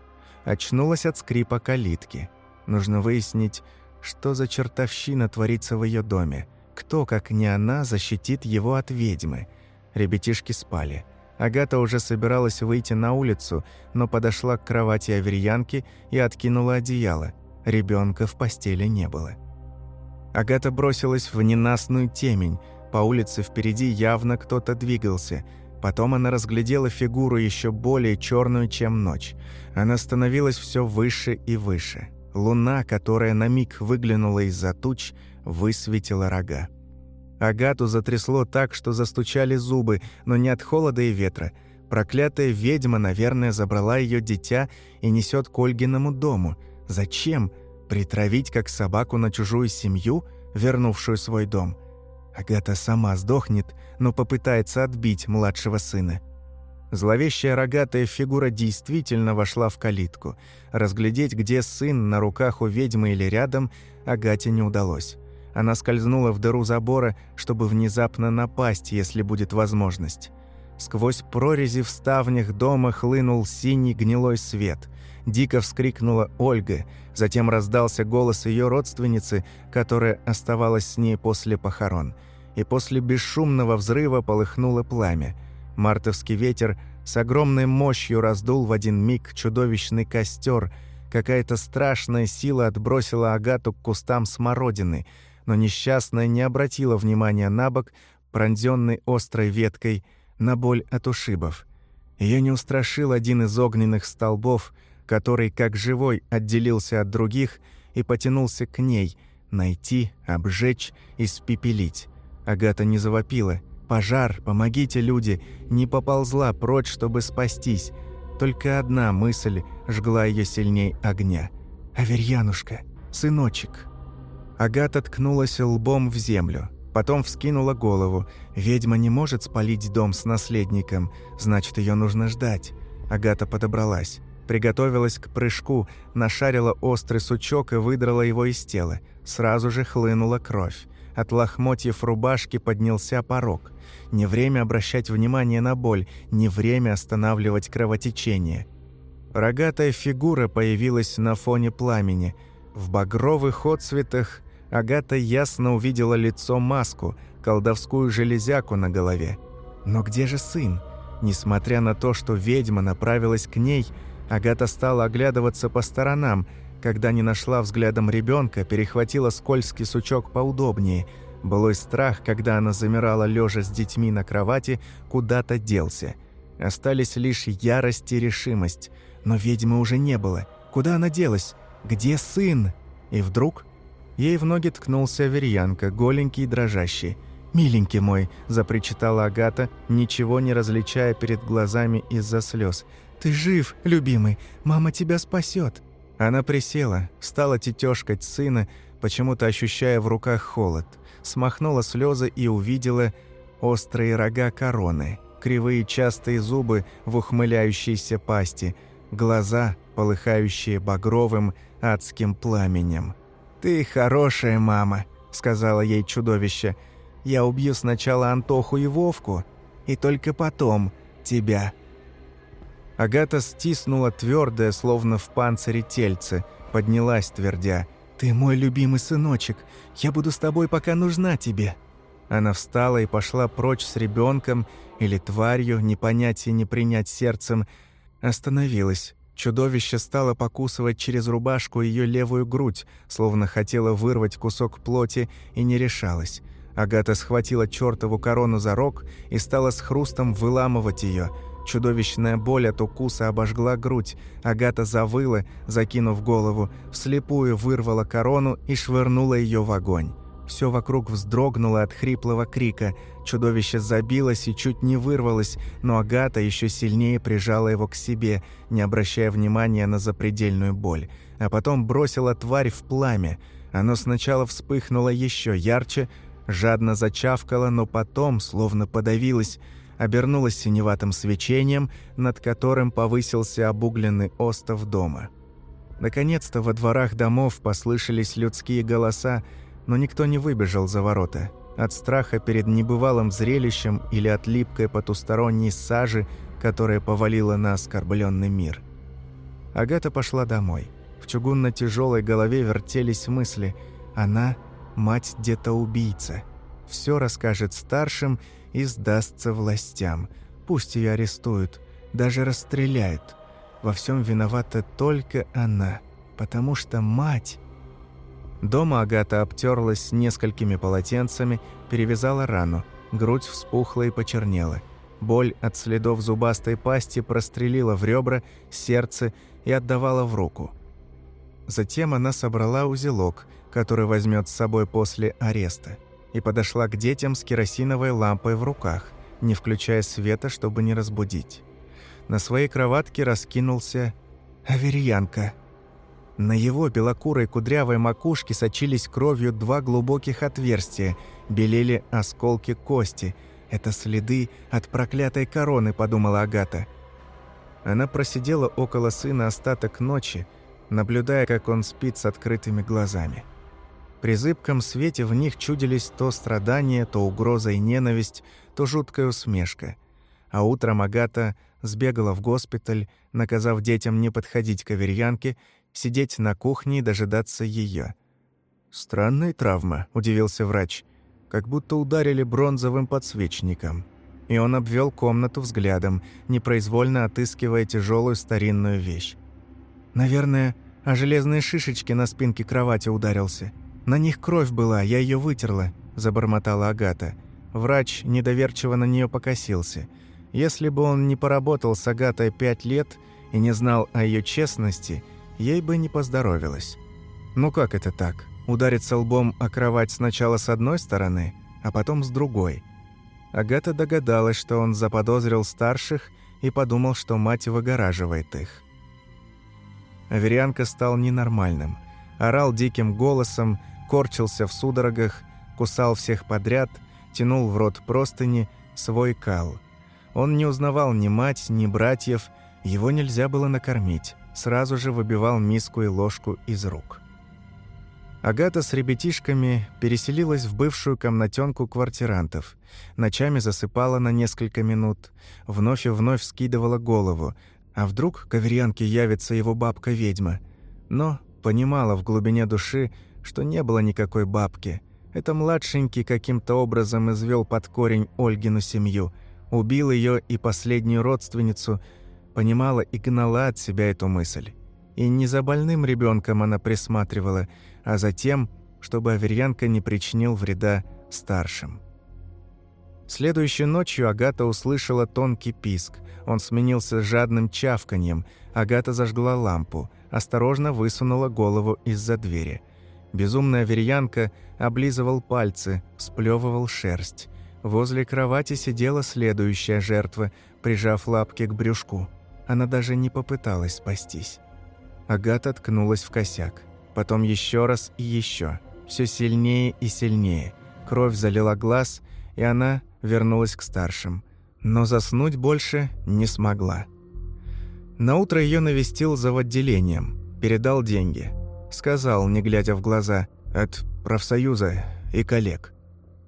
[SPEAKER 1] Очнулась от скрипа калитки. Нужно выяснить, что за чертовщина творится в ее доме. Кто, как не она, защитит его от ведьмы? Ребятишки спали. Агата уже собиралась выйти на улицу, но подошла к кровати Аверьянки и откинула одеяло. Ребенка в постели не было. Агата бросилась в ненастную темень – по улице впереди явно кто-то двигался. Потом она разглядела фигуру еще более черную, чем ночь. Она становилась все выше и выше. Луна, которая на миг выглянула из-за туч, высветила рога. Агату затрясло так, что застучали зубы, но не от холода и ветра. Проклятая ведьма, наверное, забрала ее дитя и несет к Ольгиному дому. Зачем? Притравить как собаку на чужую семью, вернувшую свой дом? Агата сама сдохнет, но попытается отбить младшего сына. Зловещая рогатая фигура действительно вошла в калитку. Разглядеть, где сын, на руках у ведьмы или рядом, Агате не удалось. Она скользнула в дыру забора, чтобы внезапно напасть, если будет возможность. Сквозь прорези в ставнях дома хлынул синий гнилой свет. Дико вскрикнула Ольга, затем раздался голос ее родственницы, которая оставалась с ней после похорон – и после бесшумного взрыва полыхнуло пламя. Мартовский ветер с огромной мощью раздул в один миг чудовищный костер. Какая-то страшная сила отбросила Агату к кустам смородины, но несчастная не обратила внимания на бок, пронзенный острой веткой, на боль от ушибов. Ее не устрашил один из огненных столбов, который, как живой, отделился от других и потянулся к ней, найти, обжечь, испепелить. Агата не завопила. «Пожар! Помогите, люди!» Не поползла прочь, чтобы спастись. Только одна мысль жгла ее сильней огня. «Аверьянушка! Сыночек!» Агата ткнулась лбом в землю. Потом вскинула голову. «Ведьма не может спалить дом с наследником, значит, ее нужно ждать». Агата подобралась. Приготовилась к прыжку, нашарила острый сучок и выдрала его из тела. Сразу же хлынула кровь. От лохмотьев рубашки поднялся порог. Не время обращать внимание на боль, не время останавливать кровотечение. Рогатая фигура появилась на фоне пламени. В багровых отцветах Агата ясно увидела лицо-маску, колдовскую железяку на голове. Но где же сын? Несмотря на то, что ведьма направилась к ней, Агата стала оглядываться по сторонам – когда не нашла взглядом ребенка, перехватила скользкий сучок поудобнее. Былой страх, когда она замирала лежа с детьми на кровати, куда-то делся. Остались лишь ярость и решимость. Но ведьмы уже не было. Куда она делась? Где сын? И вдруг ей в ноги ткнулся Аверьянка, голенький и дрожащий. «Миленький мой», – запричитала Агата, ничего не различая перед глазами из-за слез. «Ты жив, любимый, мама тебя спасет. Она присела, стала тетёшкать сына, почему-то ощущая в руках холод, смахнула слезы и увидела острые рога короны, кривые частые зубы в ухмыляющейся пасти, глаза, полыхающие багровым адским пламенем. «Ты хорошая мама», — сказала ей чудовище. «Я убью сначала Антоху и Вовку, и только потом тебя». Агата стиснула твердое, словно в панцире тельце, поднялась твердя. «Ты мой любимый сыночек, я буду с тобой, пока нужна тебе». Она встала и пошла прочь с ребенком или тварью, не понять и не принять сердцем. Остановилась. Чудовище стало покусывать через рубашку ее левую грудь, словно хотело вырвать кусок плоти и не решалась. Агата схватила чертову корону за рог и стала с хрустом выламывать ее – Чудовищная боль от укуса обожгла грудь. Агата завыла, закинув голову, вслепую вырвала корону и швырнула ее в огонь. Все вокруг вздрогнуло от хриплого крика. Чудовище забилось и чуть не вырвалось, но Агата еще сильнее прижала его к себе, не обращая внимания на запредельную боль. А потом бросила тварь в пламя. Оно сначала вспыхнуло еще ярче, жадно зачавкало, но потом, словно подавилось, обернулась синеватым свечением, над которым повысился обугленный остов дома. Наконец-то во дворах домов послышались людские голоса, но никто не выбежал за ворота. От страха перед небывалым зрелищем или от липкой потусторонней сажи, которая повалила на оскорбленный мир. Агата пошла домой. В чугунно-тяжелой голове вертелись мысли. Она – мать где-то-убийца. Все расскажет старшим – и сдастся властям. Пусть ее арестуют, даже расстреляют. Во всем виновата только она, потому что мать... Дома Агата обтерлась несколькими полотенцами, перевязала рану, грудь вспухла и почернела. Боль от следов зубастой пасти прострелила в ребра, сердце и отдавала в руку. Затем она собрала узелок, который возьмет с собой после ареста и подошла к детям с керосиновой лампой в руках, не включая света, чтобы не разбудить. На своей кроватке раскинулся Аверьянка. На его белокурой кудрявой макушке сочились кровью два глубоких отверстия, белели осколки кости. «Это следы от проклятой короны», — подумала Агата. Она просидела около сына остаток ночи, наблюдая, как он спит с открытыми глазами. При зыбком свете в них чудились то страдания, то угроза и ненависть, то жуткая усмешка. А утром Агата сбегала в госпиталь, наказав детям не подходить к аверьянке, сидеть на кухне и дожидаться ее. «Странная травма», — удивился врач, «как будто ударили бронзовым подсвечником». И он обвел комнату взглядом, непроизвольно отыскивая тяжелую старинную вещь. «Наверное, о железные шишечки на спинке кровати ударился», «На них кровь была, я ее вытерла», – забормотала Агата. Врач недоверчиво на нее покосился. Если бы он не поработал с Агатой пять лет и не знал о ее честности, ей бы не поздоровилось. Ну как это так? Удариться лбом о кровать сначала с одной стороны, а потом с другой. Агата догадалась, что он заподозрил старших и подумал, что мать выгораживает их. Аверианка стал ненормальным. Орал диким голосом, корчился в судорогах, кусал всех подряд, тянул в рот простыни, свой кал. Он не узнавал ни мать, ни братьев, его нельзя было накормить, сразу же выбивал миску и ложку из рук. Агата с ребятишками переселилась в бывшую комнатенку квартирантов. Ночами засыпала на несколько минут, вновь и вновь скидывала голову, а вдруг к Аверьянке явится его бабка-ведьма. Но понимала в глубине души, что не было никакой бабки. Это младшенький каким-то образом извел под корень Ольгину семью, убил ее и последнюю родственницу, понимала и гнала от себя эту мысль. И не за больным ребенком она присматривала, а за тем, чтобы Аверьянка не причинил вреда старшим. Следующей ночью Агата услышала тонкий писк. Он сменился жадным чавканьем. Агата зажгла лампу, осторожно высунула голову из-за двери. Безумная верьянка облизывал пальцы, сплевывал шерсть. Возле кровати сидела следующая жертва, прижав лапки к брюшку. Она даже не попыталась спастись. Агата ткнулась в косяк. Потом еще раз и еще. Все сильнее и сильнее. Кровь залила глаз, и она вернулась к старшим. Но заснуть больше не смогла. Наутро ее навестил за отделением, передал деньги. Сказал, не глядя в глаза, от профсоюза и коллег.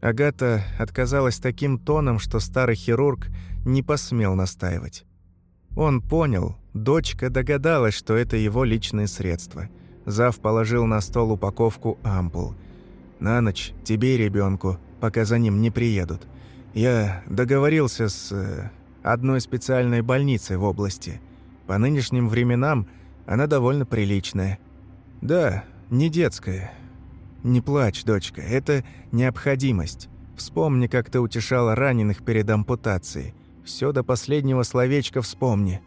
[SPEAKER 1] Агата отказалась таким тоном, что старый хирург не посмел настаивать. Он понял, дочка догадалась, что это его личные средства. Зав положил на стол упаковку ампул. «На ночь тебе ребенку, пока за ним не приедут. Я договорился с э, одной специальной больницей в области. По нынешним временам она довольно приличная. Да, не детская. Не плачь, дочка, это необходимость. Вспомни, как ты утешала раненых перед ампутацией. Все до последнего словечка вспомни».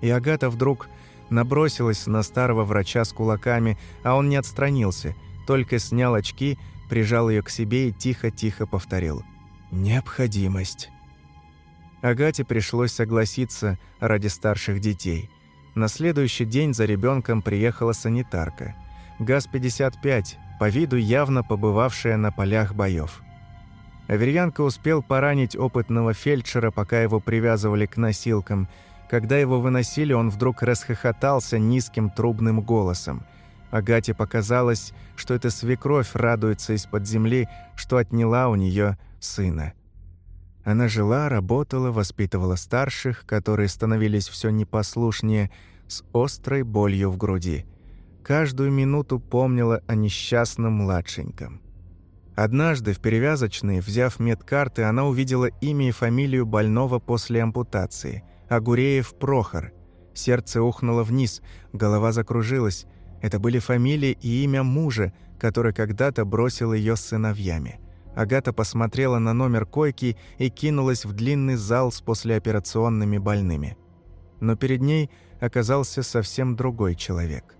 [SPEAKER 1] И Агата вдруг набросилась на старого врача с кулаками, а он не отстранился, только снял очки, прижал ее к себе и тихо-тихо повторил «Необходимость». Агате пришлось согласиться ради старших детей. На следующий день за ребенком приехала санитарка. ГАЗ-55, по виду явно побывавшая на полях боев. Аверьянка успел поранить опытного фельдшера, пока его привязывали к носилкам. Когда его выносили, он вдруг расхохотался низким трубным голосом. Агате показалось, что эта свекровь радуется из-под земли, что отняла у нее сына. Она жила, работала, воспитывала старших, которые становились все непослушнее, с острой болью в груди. Каждую минуту помнила о несчастном младшеньком. Однажды в перевязочной, взяв медкарты, она увидела имя и фамилию больного после ампутации – Агуреев Прохор. Сердце ухнуло вниз, голова закружилась. Это были фамилия и имя мужа, который когда-то бросил ее с сыновьями. Агата посмотрела на номер койки и кинулась в длинный зал с послеоперационными больными. Но перед ней оказался совсем другой человек.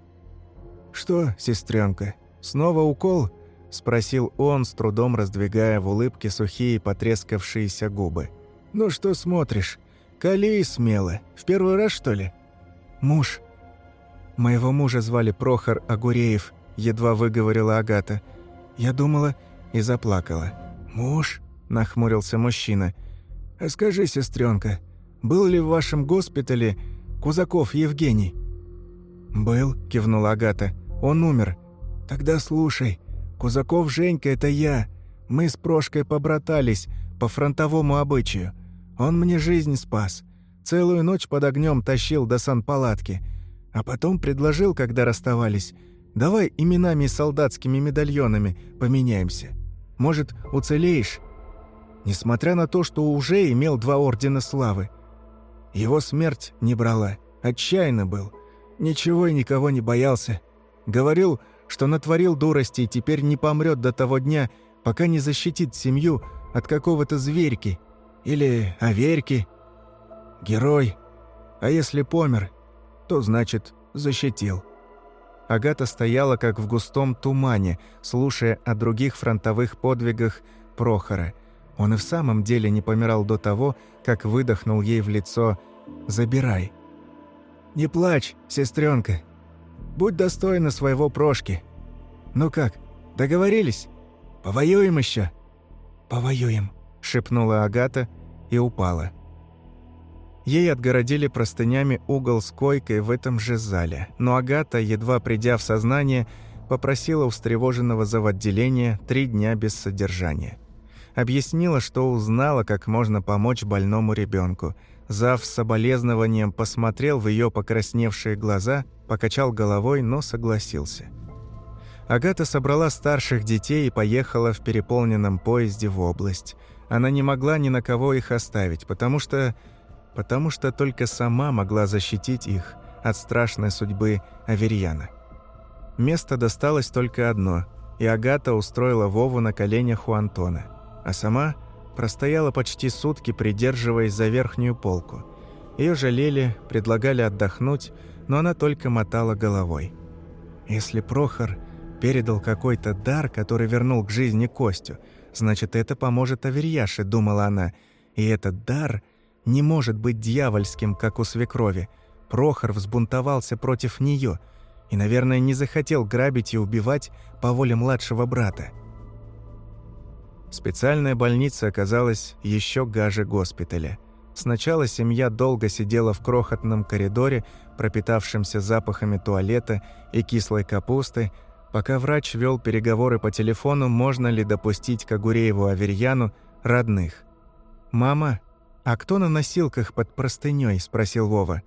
[SPEAKER 1] «Что, сестренка, снова укол?» – спросил он, с трудом раздвигая в улыбке сухие потрескавшиеся губы. «Ну что смотришь? Кали смело. В первый раз, что ли?» «Муж». «Моего мужа звали Прохор Агуреев», – едва выговорила Агата. «Я думала...» и заплакала. «Муж?» – нахмурился мужчина. «А скажи, сестренка, был ли в вашем госпитале Кузаков Евгений?» «Был», – кивнула Агата. «Он умер. Тогда слушай. Кузаков Женька – это я. Мы с Прошкой побратались по фронтовому обычаю. Он мне жизнь спас. Целую ночь под огнем тащил до санпалатки. А потом предложил, когда расставались, давай именами и солдатскими медальонами поменяемся. Может, уцелеешь? Несмотря на то, что уже имел два ордена славы. Его смерть не брала. Отчаянно был. Ничего и никого не боялся. Говорил, что натворил дурости и теперь не помрет до того дня, пока не защитит семью от какого-то зверьки или оверьки. Герой. А если помер, то значит защитил. Агата стояла как в густом тумане, слушая о других фронтовых подвигах Прохора. Он и в самом деле не помирал до того, как выдохнул ей в лицо «Забирай». «Не плачь, сестренка. Будь достойна своего Прошки. Ну как, договорились? Повоюем еще?» «Повоюем», — шепнула Агата и упала. Ей отгородили простынями угол с койкой в этом же зале, но Агата, едва придя в сознание, попросила у встревоженного заводделения три дня без содержания. Объяснила, что узнала, как можно помочь больному ребенку. Зав с соболезнованием посмотрел в ее покрасневшие глаза – покачал головой, но согласился. Агата собрала старших детей и поехала в переполненном поезде в область. Она не могла ни на кого их оставить, потому что... потому что только сама могла защитить их от страшной судьбы Аверьяна. Место досталось только одно, и Агата устроила Вову на коленях у Антона, а сама простояла почти сутки, придерживаясь за верхнюю полку. Ее жалели, предлагали отдохнуть, но она только мотала головой. Если Прохор передал какой-то дар, который вернул к жизни Костю, значит, это поможет Аверьяше, думала она. И этот дар не может быть дьявольским, как у свекрови. Прохор взбунтовался против нее и, наверное, не захотел грабить и убивать по воле младшего брата. Специальная больница оказалась еще гаже госпиталя. Сначала семья долго сидела в крохотном коридоре, пропитавшемся запахами туалета и кислой капусты, пока врач вел переговоры по телефону, можно ли допустить к Агурееву Аверьяну родных. «Мама, а кто на носилках под простыней?» – спросил Вова.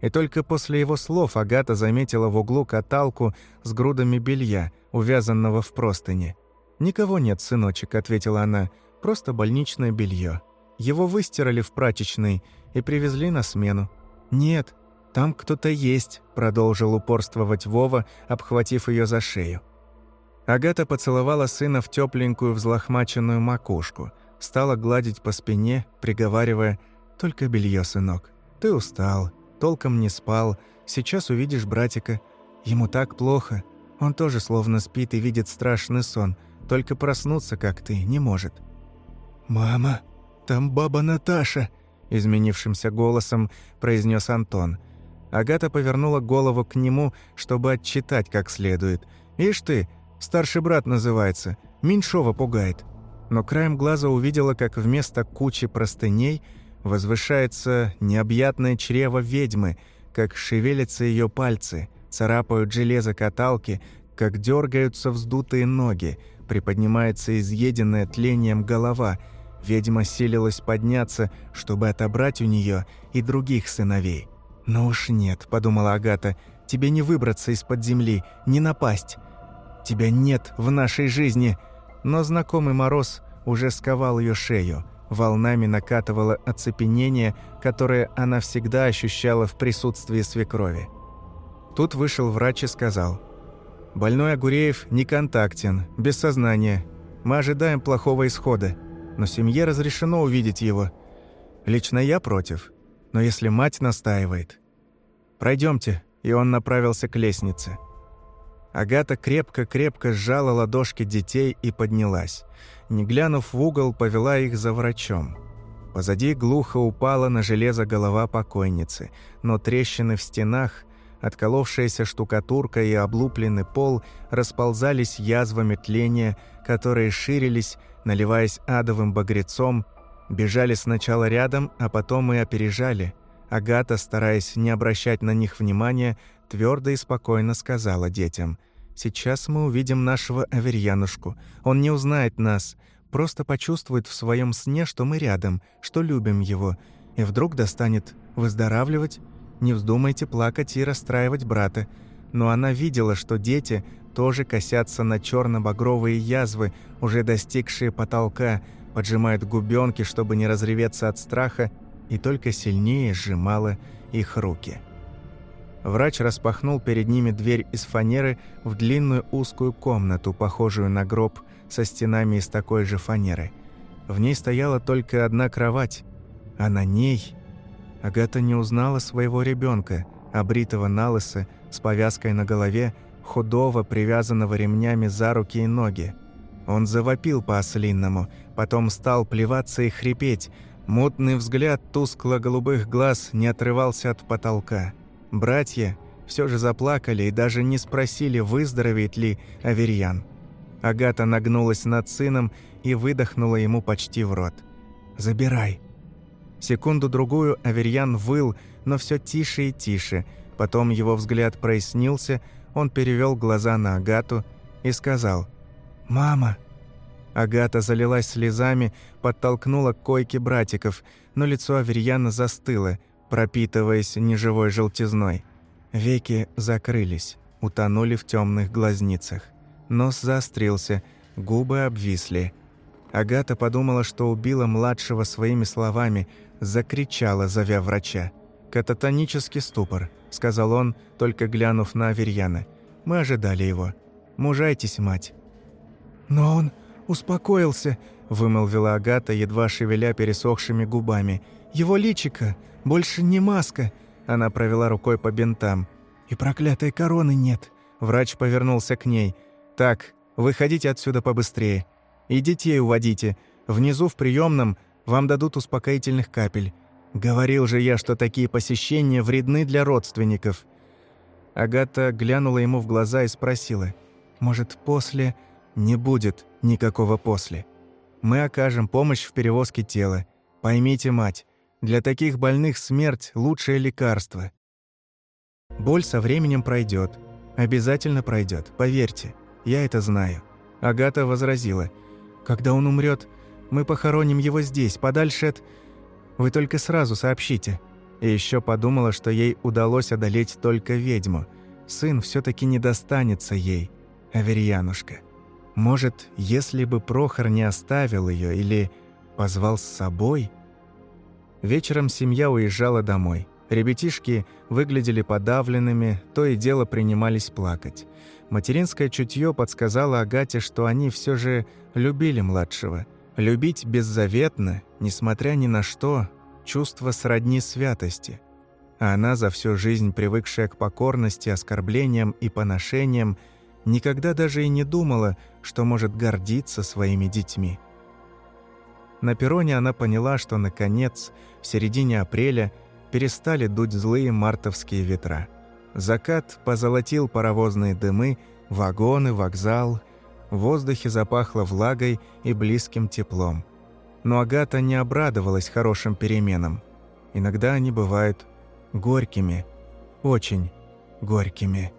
[SPEAKER 1] И только после его слов Агата заметила в углу каталку с грудами белья, увязанного в простыни. «Никого нет, сыночек», – ответила она, – «просто больничное белье. Его выстирали в прачечной и привезли на смену». «Нет, там кто-то есть», – продолжил упорствовать Вова, обхватив ее за шею. Агата поцеловала сына в тепленькую взлохмаченную макушку, стала гладить по спине, приговаривая «Только белье, сынок. Ты устал, толком не спал, сейчас увидишь братика. Ему так плохо, он тоже словно спит и видит страшный сон, только проснуться, как ты, не может». «Мама, там баба Наташа», – изменившимся голосом произнес Антон. Агата повернула голову к нему, чтобы отчитать как следует. «Ишь ты, старший брат называется, меньшого пугает». Но краем глаза увидела, как вместо кучи простыней возвышается необъятное чрево ведьмы, как шевелятся ее пальцы, царапают железо каталки, как дергаются вздутые ноги, приподнимается изъеденная тлением голова. Ведьма силилась подняться, чтобы отобрать у нее и других сыновей. «Ну уж нет», — подумала Агата, — «тебе не выбраться из-под земли, не напасть. Тебя нет в нашей жизни». Но знакомый мороз уже сковал ее шею, волнами накатывало оцепенение, которое она всегда ощущала в присутствии свекрови. Тут вышел врач и сказал — Больной Агуреев неконтактен, без сознания. Мы ожидаем плохого исхода, но семье разрешено увидеть его. Лично я против, но если мать настаивает... Пройдемте, и он направился к лестнице. Агата крепко-крепко сжала ладошки детей и поднялась. Не глянув в угол, повела их за врачом. Позади глухо упала на железо голова покойницы, но трещины в стенах Отколовшаяся штукатурка и облупленный пол расползались язвами тления, которые ширились, наливаясь адовым багрецом, бежали сначала рядом, а потом и опережали. Агата, стараясь не обращать на них внимания, твердо и спокойно сказала детям, «Сейчас мы увидим нашего Аверьянушку. Он не узнает нас, просто почувствует в своем сне, что мы рядом, что любим его, и вдруг достанет выздоравливать, не вздумайте плакать и расстраивать брата. Но она видела, что дети тоже косятся на черно багровые язвы, уже достигшие потолка, поджимают губенки, чтобы не разреветься от страха, и только сильнее сжимала их руки. Врач распахнул перед ними дверь из фанеры в длинную узкую комнату, похожую на гроб, со стенами из такой же фанеры. В ней стояла только одна кровать, а на ней Агата не узнала своего ребенка, обритого на лысо, с повязкой на голове, худого, привязанного ремнями за руки и ноги. Он завопил по-ослинному, потом стал плеваться и хрипеть. Мутный взгляд тускло-голубых глаз не отрывался от потолка. Братья все же заплакали и даже не спросили, выздоровеет ли Аверьян. Агата нагнулась над сыном и выдохнула ему почти в рот. «Забирай, Секунду-другую Аверьян выл, но все тише и тише. Потом его взгляд прояснился, он перевел глаза на Агату и сказал «Мама». Агата залилась слезами, подтолкнула к койке братиков, но лицо Аверьяна застыло, пропитываясь неживой желтизной. Веки закрылись, утонули в темных глазницах. Нос заострился, губы обвисли. Агата подумала, что убила младшего своими словами – закричала, зовя врача. «Кататонический ступор», — сказал он, только глянув на Аверьяна. «Мы ожидали его. Мужайтесь, мать».
[SPEAKER 2] «Но он...
[SPEAKER 1] успокоился», — вымолвила Агата, едва шевеля пересохшими губами. «Его личико больше не маска», — она провела рукой по бинтам. «И проклятой короны нет». Врач повернулся к ней. «Так, выходите отсюда побыстрее. И детей уводите. Внизу в приемном вам дадут успокоительных капель. Говорил же я, что такие посещения вредны для родственников». Агата глянула ему в глаза и спросила, «Может, после...» «Не будет никакого после. Мы окажем помощь в перевозке тела. Поймите, мать, для таких больных смерть – лучшее лекарство. Боль со временем пройдет, Обязательно пройдет, поверьте. Я это знаю». Агата возразила. «Когда он умрет, мы похороним его здесь, подальше от... Вы только сразу сообщите». И еще подумала, что ей удалось одолеть только ведьму. Сын все таки не достанется ей, Аверьянушка. Может, если бы Прохор не оставил ее или позвал с собой? Вечером семья уезжала домой. Ребятишки выглядели подавленными, то и дело принимались плакать. Материнское чутье подсказало Агате, что они все же любили младшего. Любить беззаветно, несмотря ни на что, чувство сродни святости. А она, за всю жизнь привыкшая к покорности, оскорблениям и поношениям, никогда даже и не думала, что может гордиться своими детьми. На перроне она поняла, что, наконец, в середине апреля перестали дуть злые мартовские ветра. Закат позолотил паровозные дымы, вагоны, вокзал. В воздухе запахло влагой и близким теплом. Но Агата не обрадовалась хорошим переменам. Иногда они бывают горькими, очень горькими.